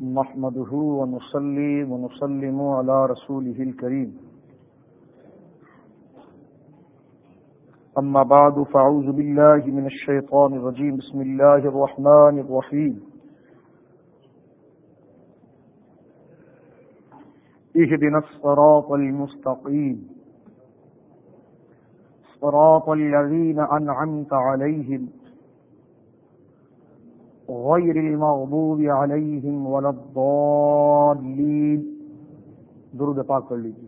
محمده ونصلي ونسلم على رسوله الكريم. أما بعد، فأعوذ بالله من الشيطان الرجيم. بسم الله الرحمن الرحيم. اهدنا الصراط المستقيم. صراط الذين أنعمت عليهم غير المغضوب عليهم ولا الضالين. درود پاک کر لیجیے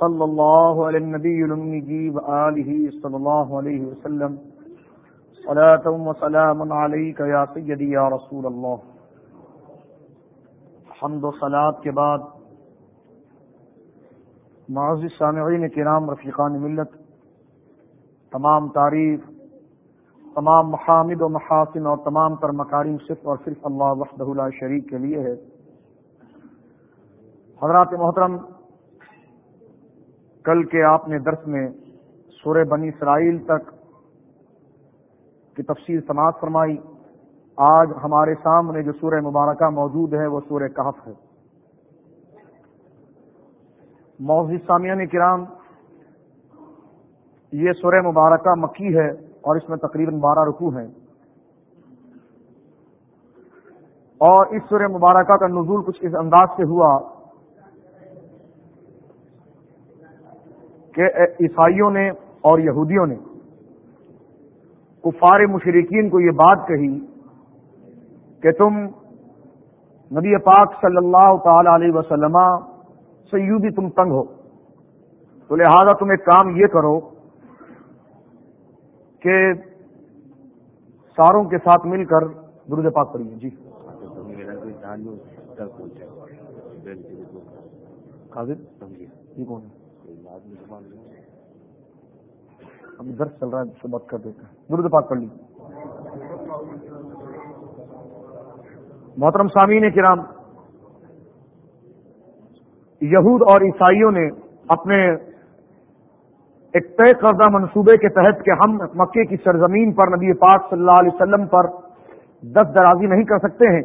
صلی اللہ علیہ النبی الامي وآلہ صلی اللہ علیہ وسلم. صلاة و سلام علیک یا سیدی یا رسول اللہ. حمد و صلاة کے بعد معزز سامعین کرام رفیقان ملت، تمام تعریف، تمام محامد و محاسن اور تمام تر مکارم صرف اور صرف اللہ وحدہ اللہ شریک کے لیے ہے۔ حضرات محترم، کل کے آپ نے درس میں سورہ بنی اسرائیل تک کی تفصیل سماعت فرمائی۔ آج ہمارے سامنے جو سورہ مبارکہ موجود ہے وہ سورہ کہف ہے۔ موضوع سامیہ کرام، یہ سورہ مبارکہ مکی ہے اور اس میں تقریباً بارہ رکو ہیں۔ اور اس سورہ مبارکہ کا نزول کچھ اس انداز سے ہوا کہ عیسائیوں نے اور یہودیوں نے، کفار مشرقین کو یہ بات کہی کہ تم نبی پاک صلی اللہ تعالی علیہ وسلم سے یوں بھی تم تنگ ہو۔ تو لہذا تم ایک کام یہ کرو کہ ساروں کے ساتھ مل کر درود پاک پڑھیے۔ جی۔ جی کون ابھی درد چل رہا ہے سے بات کر دیتے ہیں۔ درود پاک پڑھ لیجیے محترم سامعین کرام یہود اور عیسائیوں نے اپنے ایک طے کردہ منصوبے کے تحت کہ ہم مکے کی سرزمین پر نبی پاک صلی اللہ علیہ وسلم پر دست درازی نہیں کر سکتے ہیں،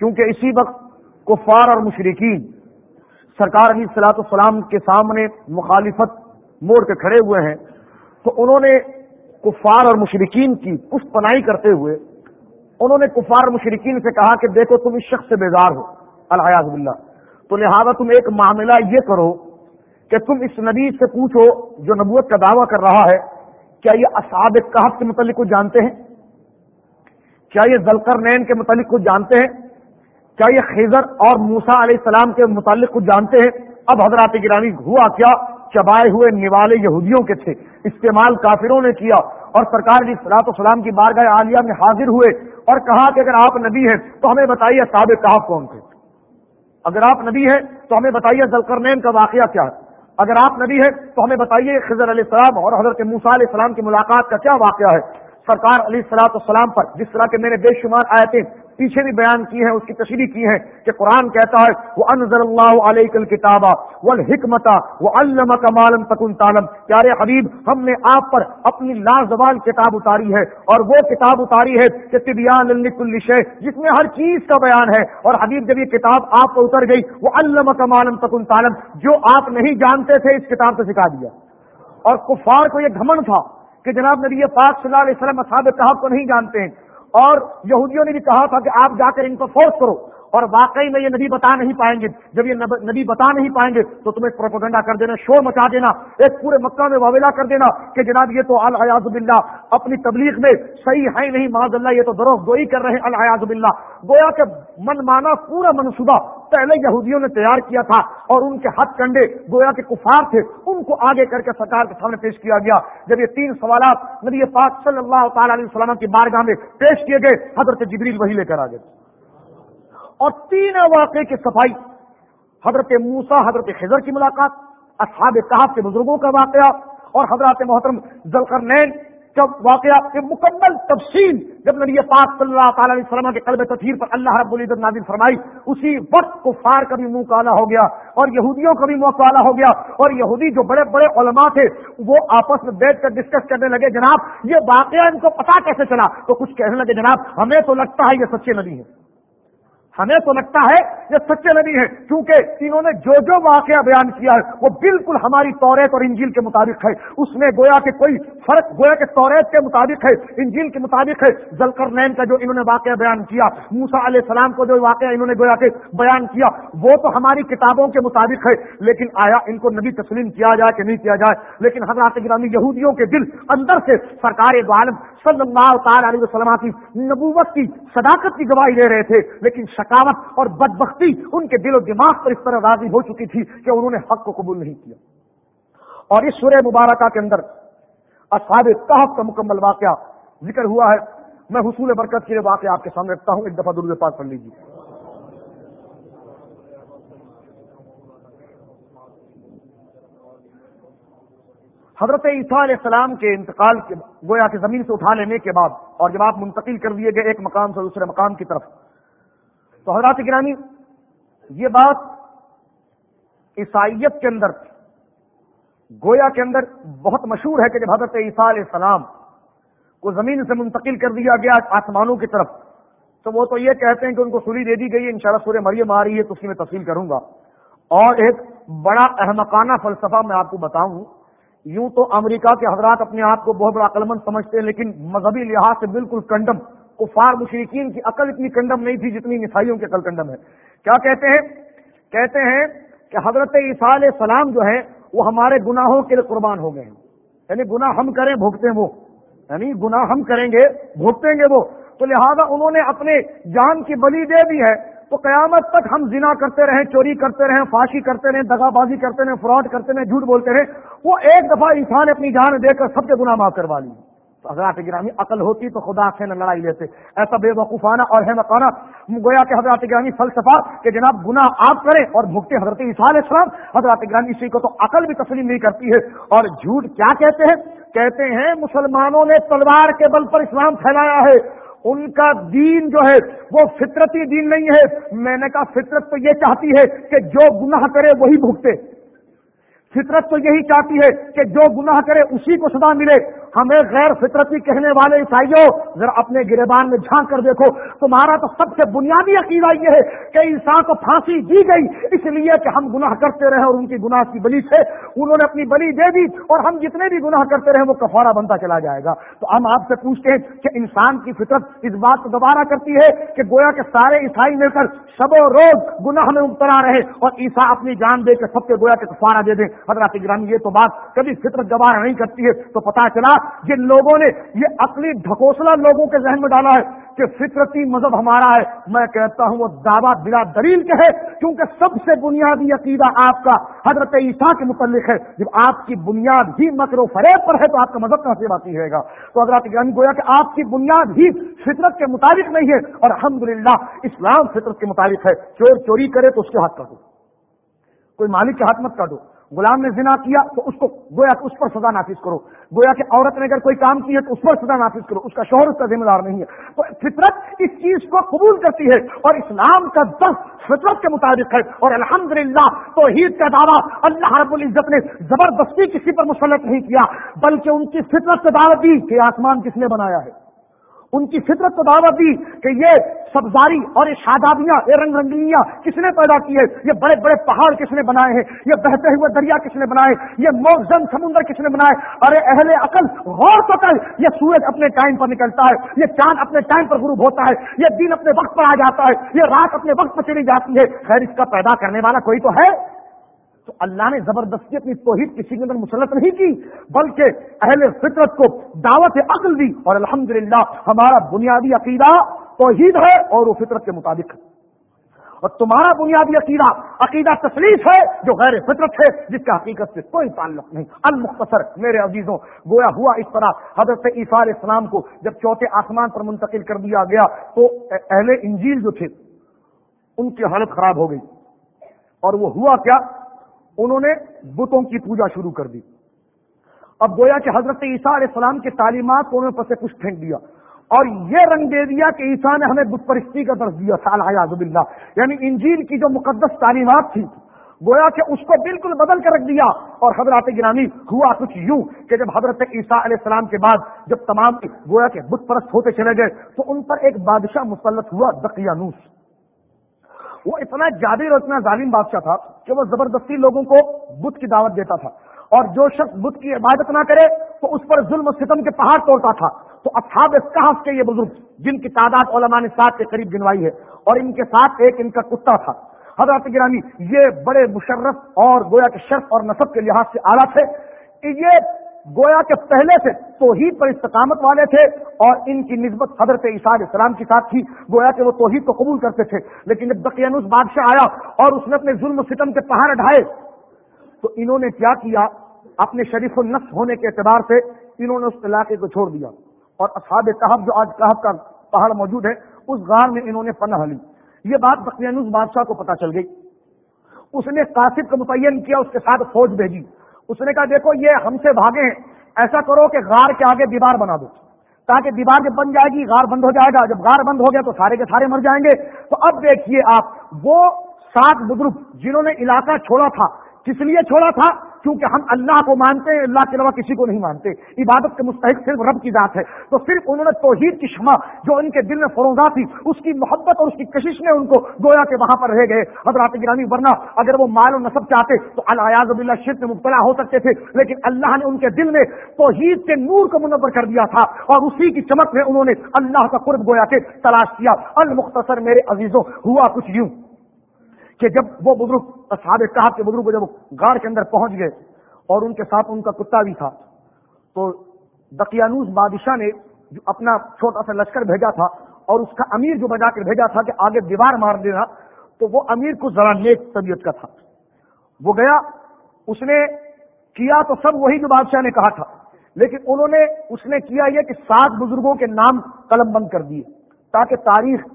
کیونکہ اسی وقت کفار اور مشرقین سرکار علی صلاحت السلام کے سامنے مخالفت موڑ کے کھڑے ہوئے ہیں۔ تو انہوں نے کفار اور مشرقین کی پشت پناہی کرتے ہوئے انہوں نے کفار مشرقین سے کہا کہ دیکھو تم اس شخص سے بیزار ہو الحاظ اللہ تو لہذا تم ایک معاملہ یہ کرو کہ تم اس نبی سے پوچھو جو نبوت کا دعویٰ کر رہا ہے، کیا یہ اصحاب کہف کے متعلق کچھ جانتے ہیں؟ کیا یہ زلکر نین کے متعلق کچھ جانتے ہیں؟ کیا یہ خیزر اور موسا علیہ السلام کے متعلق کچھ جانتے ہیں؟ اب حضرات گرامی، ہوا کیا چبائے ہوئے نوالے یہودیوں کے تھے، استعمال کافروں نے کیا اور سرکار علی صلاحت السلام کی بارگاہ عالیہ میں حاضر ہوئے اور کہا کہ اگر آپ نبی ہیں تو ہمیں بتائیے صاب کہف کون تھے؟ اگر آپ نبی ہیں تو ہمیں بتائیے ذلکرنین کا واقعہ کیا ہے۔ اگر آپ نبی ہیں تو ہمیں بتائیے خضر علیہ السلام اور حضرت موسا علیہ السلام کی ملاقات کا کیا واقعہ ہے۔ سرکار علی صلاحت السلام پر، جس طرح کے میں نے بے شمار آئے تھے پیچھے بھی بیان کی ہیں، اس کی تشریح کی ہے کہ قرآن کہتا ہے وہ انضر اللہ علیہ کل کتابہ و حکمتا وہ علم کمالم تکن تالم پیارے حبیب، ہم نے آپ پر اپنی لازوال کتاب اتاری ہے، اور وہ کتاب اتاری ہے کہ طبیان الشے جس میں ہر چیز کا بیان ہے۔ اور حبیب، جب یہ کتاب آپ کو اتر گئی وہ علم کمالم تکن تالم جو آپ نہیں جانتے تھے، اس کتاب سے سکھا دیا۔ اور کفار کو یہ گھمن تھا۔ کہ جناب نبی پاک صلی اللہ علیہ وسلم اصحاب صاحب کو نہیں جانتے ہیں اور یہودیوں نے بھی کہا تھا کہ آپ جا کر ان کو فورس کرو۔ اور واقعی میں یہ نبی بتا نہیں پائیں گے۔ جب یہ نبی بتا نہیں پائیں گے تو تمہیں پروپوگنڈا کر دینا، شور مچا دینا، ایک پورے مکہ میں واویلا کر دینا کہ جناب یہ تو الحاظ بلّہ اپنی تبلیغ میں صحیح ہے نہیں معذ اللہ یہ تو دروغ گوئی کر رہے ہیں الحاظ بلّہ گویا کہ من مانا پورا منصوبہ پہلے یہودیوں نے تیار کیا تھا اور ان کے ہاتھ کنڈے گویا کے کفار تھے، ان کو آگے کر کے سرکار کے سامنے پیش کیا گیا۔ جب یہ تین سوالات نبی پاک صلی اللہ تعالی علیہ وسلم کی بارگاہ میں پیش کیے گئے، حضرت جبریل وہی لے کر آ گئے اور تین واقعے کی صفائی۔ حضرت موسا حضرت خضر کی ملاقات، اصحاب صاحب کے بزرگوں کا واقعہ اور حضرات محترم ذلکر واقعہ کے مکمل تفصیل جب نبی پاک صلی اللہ تعالی علیہ وسلم کے قلب تطہیر پر اللہ رب العزت نازل فرمائی، اسی وقت کو فار کا بھی منہ کالا ہو گیا اور یہودیوں کا بھی منہ کالا ہو گیا اور یہودی جو بڑے بڑے علماء تھے وہ آپس میں بیٹھ کر ڈسکس کرنے لگے، جناب یہ واقعہ ان کو پتا کیسے چلا؟ تو کچھ کہنے لگے، جناب ہمیں تو لگتا ہے یہ سچے نبی ہے ہمیں تو لگتا ہے یہ سچے نبی ہیں کیونکہ انہوں نے جو جو واقعہ بیان کیا ہے، وہ بالکل ہماری توریت اور انجیل کے مطابق ہے۔ اس میں گویا کہ کوئی فرق، گویا کہ توریت کے مطابق ہے، انجیل کے مطابق ہے۔ زلکر نین کا جو انہوں نے واقعہ بیان کیا موسا علیہ السلام کو جو واقعہ انہوں نے گویا کہ بیان کیا، وہ تو ہماری کتابوں کے مطابق ہے۔ لیکن آیا ان کو نبی تسلیم کیا جائے کہ نہیں کیا جائے؟ لیکن حضرات گرامی یہودیوں کے دل اندر سے سرکار عالم صلی اللہ تعالی علیہ وسلم کی نبوت کی صداقت کی گواہی دے رہے تھے، لیکن شکاوت اور بدبختی ان کے دل و دماغ پر اس طرح راضی ہو چکی تھی کہ انہوں نے حق کو قبول نہیں کیا۔ اور اس سورہ مبارکہ کے اندر اصحاب تحف کا مکمل واقعہ ذکر ہوا ہے۔ میں حصول برکت کے واقعہ آپ کے سامنے رکھتا ہوں۔ ایک دفعہ درود پاک پڑھ لیجیے حضرت عیسیٰ علیہ السلام کے انتقال کے گویا کے زمین سے اٹھا لینے کے بعد اور جب آپ منتقل کر دیے گئے ایک مقام سے دوسرے مقام کی طرف تو حضرات گرانی یہ بات عیسائیت کے اندر گویا کے اندر بہت مشہور ہے کہ جب حضرت عیسیٰ علیہ السلام کو زمین سے منتقل کر دیا گیا آسمانوں کی طرف، تو وہ تو یہ کہتے ہیں کہ ان کو سوری دے دی گئی ان شاء اللہ سورہ مریم آ رہی ہے، تو اسی میں تفصیل کروں گا۔ اور ایک بڑا احمقانہ فلسفہ میں آپ کو بتاؤں، یوں تو امریکہ کے حضرات اپنے آپ کو بہت بڑا قلمند سمجھتے ہیں، لیکن مذہبی لحاظ سے بالکل کنڈم۔ کفار مشرقین کی عقل اتنی کنڈم نہیں تھی جتنی عیسائیوں کی عقل کنڈم ہے۔ کیا کہتے ہیں؟ کہتے ہیں کہ حضرت عیسیٰ علیہ السلام جو ہے وہ ہمارے گناہوں کے لیے قربان ہو گئے ہیں۔ یعنی گناہ ہم کریں بھوگتے وہ۔ یعنی گناہ ہم کریں گے بھوگتیں گے وہ۔ تو لہذا انہوں نے اپنے جان کی بلی دے دی ہے۔ تو قیامت تک ہم زنا کرتے رہیں، چوری کرتے رہیں، فاشی کرتے رہیں دگا بازی کرتے رہیں، فراڈ کرتے رہیں، جھوٹ بولتے رہیں۔ وہ ایک دفعہ انسان اپنی جان دے کر سب کے گناہ معاف کروا لی حضرات گرامی، عقل ہوتی تو خدا سے نہ لڑائی لیتے۔ ایسا بے وقوفانہ اور ہے مکانہ گویا کہ حضرات گرامی فلسفہ کہ جناب گناہ آپ کریں اور بھگتے حضرت عیسیٰ علیہ السلام۔ حضرات گرامی اسی کو تو عقل بھی تسلیم نہیں کرتی ہے۔ اور جھوٹ کیا کہتے ہیں؟ کہتے ہیں مسلمانوں نے تلوار کے بل پر اسلام پھیلایا ہے۔ ان کا دین جو ہے وہ فطرتی دین نہیں ہے۔ میں نے کہا فطرت تو یہ چاہتی ہے کہ جو گناہ کرے وہی بھگتے۔ فطرت تو یہی چاہتی ہے کہ جو گناہ کرے اسی کو سزا ملے۔ ہمیں غیر فطرتی کہنے والے عیسائیوں، ذرا اپنے گربان میں جھانک کر دیکھو۔ تمہارا تو سب سے بنیادی عقیدہ یہ ہے کہ انسان کو پھانسی دی گئی، اس لیے کہ ہم گناہ کرتے رہے اور ان کی گناہ کی بلی سے انہوں نے اپنی بلی دے دی اور ہم جتنے بھی گناہ کرتے رہے وہ کفارہ بنتا چلا جائے گا۔ تو ہم آپ سے پوچھتے ہیں کہ انسان کی فطرت اس بات کو دوبارہ کرتی ہے کہ گویا کے سارے عیسائی مل کر سب و روز گناہ میں مبتلا رہے اور عیسا اپنی جان دے کے سب کے گویا کے کفارہ دے دیں۔ حضرات گرامی یہ تو بات کبھی فطرت گوارا نہیں کرتی ہے، تو پتا چلا جن لوگوں نے یہ عقلی ڈھکوسلا لوگوں کے ذہن میں ڈالا ہے کہ فطرتی مذہب ہمارا ہے، میں کہتا ہوں وہ دعویٰ بلا دلیل کے ہے، کیونکہ سب سے بنیادی عقیدہ آپ کا حضرت عیسیٰ کے متعلق ہے۔ جب آپ کی بنیاد ہی مکر و فریب پر ہے تو آپ کا مذہب کہاں سے باقی رہے گا؟ تو حضرت یعنی گویا کہ آپ کی بنیاد ہی فطرت کے مطابق نہیں ہے اور الحمدللہ اسلام فطرت کے مطابق ہے۔ چور چوری کرے تو اس کے ہاتھ کاٹو۔ کوئی مالک کے ہاتھ مت کاٹو۔ غلام نے زنا کیا تو اس کو گویا کہ اس پر سزا نافذ کرو۔ گویا کہ عورت نے اگر کوئی کام کیا تو اس پر سزا نافذ کرو۔ اس کا شوہر اس کا ذمہ دار نہیں ہے۔ تو فطرت اس چیز کو قبول کرتی ہے اور اسلام کا دس فطرت کے مطابق ہے۔ اور الحمد للہ تو عید کا دعویٰ اللہ رب العزت نے زبردستی کسی پر مسلط نہیں کیا، بلکہ ان کی فطرت سے دعوت دی کہ آسمان کس نے بنایا ہے۔ ان کی فطرت کو دعوت دی کہ یہ سبزاری اور یہ شادابیاں، یہ رنگ رنگیاں کس نے پیدا کی ہے؟ یہ بڑے بڑے پہاڑ کس نے بنائے ہیں؟ یہ بہتے ہوئے دریا کس نے بنائے یہ موزن سمندر کس نے بنائے ارے اہل عقل، غور تو کر، یہ سورج اپنے ٹائم پر نکلتا ہے، یہ چاند اپنے ٹائم پر غروب ہوتا ہے، یہ دن اپنے وقت پر آ جاتا ہے، یہ رات اپنے وقت پر چلی جاتی ہے۔ خیر، اس کا پیدا کرنے والا کوئی تو ہے؟ تو اللہ نے زبردستی اپنی توحید کسی کے اندر مسلط نہیں کی، بلکہ اہل فطرت کو دعوت عقل دی اور الحمدللہ ہمارا بنیادی عقیدہ توحید ہے اور وہ فطرت کے مطابق ہے۔ اور تمہارا بنیادی عقیدہ عقیدہ تسلیف ہے جو غیر فطرت ہے، جس کا حقیقت سے کوئی تعلق نہیں۔ المختصر میرے عزیزوں، گویا ہوا اس طرح حضرت عیسیٰ علیہ السلام کو جب چوتھے آسمان پر منتقل کر دیا گیا تو اہل انجیل جو تھے، ان کی حالت خراب ہو گئی۔ اور وہ ہوا کیا؟ انہوں نے بتوں کی پوجا شروع کر دی۔ اب گویا کہ حضرت عیسیٰ علیہ السلام کی تعلیمات کو انہوں نے پسے کچھ پھینک دیا۔ اور یہ رنگ دے دیا کہ عیسیٰ نے ہمیں بت پرستی کا درج دیا صالحب اللہ یعنی انجیل کی جو مقدس تعلیمات تھی گویا کہ اس کو بالکل بدل کر رکھ دیا۔ اور حضرات گرامی، ہوا کچھ یوں کہ جب حضرت عیسیٰ علیہ السلام کے بعد جب تمام گویا کے بت پرست ہوتے چلے گئے، تو ان پر ایک بادشاہ مسلط ہوا، دقیانوس۔ وہ اتنا جادر اور اتنا ظالم بادشاہ تھا کہ وہ زبردستی لوگوں کو بت کی دعوت دیتا تھا۔ اور جو شخص بت کی عبادت نہ کرے، تو اس پر ظلم و ستم کے پہاڑ توڑتا تھا۔ تو اصحاب کہف کے یہ بزرگ، جن کی تعداد علماء نے سات کے قریب گنوائی ہے، اور ان کے ساتھ ایک ان کا کتا تھا۔ حضرت گرامی، یہ بڑے مشرف اور گویا کے شرف اور نصب کے لحاظ سے اعلیٰ تھے کہ یہ گویا کے پہلے سے توحید پر استقامت والے تھے اور ان کی نسبت حضرت عیسیٰ علیہ السلام کے ساتھ تھی۔ گویا کہ وہ توحید کو قبول کرتے تھے، لیکن جب بقیانوس بادشاہ آیا اور اس نے اپنے ظلم و ستم کے پہاڑ ڈھائے تو انہوں نے کیا کیا؟ اپنے شریف النفس ہونے کے اعتبار سے انہوں نے اس علاقے کو چھوڑ دیا۔ اور اصحاب کہب جو آج کہب کا پہاڑ موجود ہے، اس غار میں انہوں نے پناہ لی۔ یہ بات بقیانوس بادشاہ کو پتا چل گئی۔ اس نے قاصد کو متعین کیا، اس کے ساتھ فوج بھیجی۔ اس نے کہا، دیکھو، یہ ہم سے بھاگے ہیں۔ ایسا کرو کہ غار کے آگے دیوار بنا دو۔ تاکہ دیوار جب بن جائے گی، غار بند ہو جائے گا۔ جب غار بند ہو گیا تو سارے کے سارے مر جائیں گے۔ تو اب دیکھیے آپ، وہ سات بزرگ جنہوں نے علاقہ چھوڑا تھا، کس لیے چھوڑا تھا؟ کیونکہ ہم اللہ کو مانتے ہیں، اللہ کے علاوہ کسی کو نہیں مانتے۔ عبادت کے مستحق صرف رب کی ذات ہے۔ تو صرف انہوں نے توحید کی شمع جو ان کے دل میں فروغہ تھی، اس کی محبت اور اس کی کشش نے ان کو گویا کے وہاں پر رہ گئے۔ حضرات گرامی، ورنہ اگر وہ مال و نصب چاہتے تو الیاز اللہ شرک میں مبتلا ہو سکتے تھے، لیکن اللہ نے ان کے دل میں توحید کے نور کو منور کر دیا تھا۔ اور اسی کی چمک میں انہوں نے اللہ کا قرب گویا کے تلاش کیا۔ المختصر میرے عزیزوں، ہوا کچھ یوں۔ کہ جب وہ بزرگ اصحاب صاحب کے بزرگ جب غار کے اندر پہنچ گئے اور ان کے ساتھ ان کا کتا بھی تھا، تو دقیانوس بادشاہ نے جو اپنا چھوٹا سا لشکر بھیجا تھا اور اس کا امیر جو بجا کر بھیجا تھا کہ آگے دیوار مار دینا، تو وہ امیر کو ذرا نیک طبیعت کا تھا۔ وہ گیا، اس نے کیا تو سب وہی جو بادشاہ نے کہا تھا، لیکن انہوں نے، اس نے کیا یہ کہ سات بزرگوں کے نام قلم بند کر دیے تاکہ تاریخ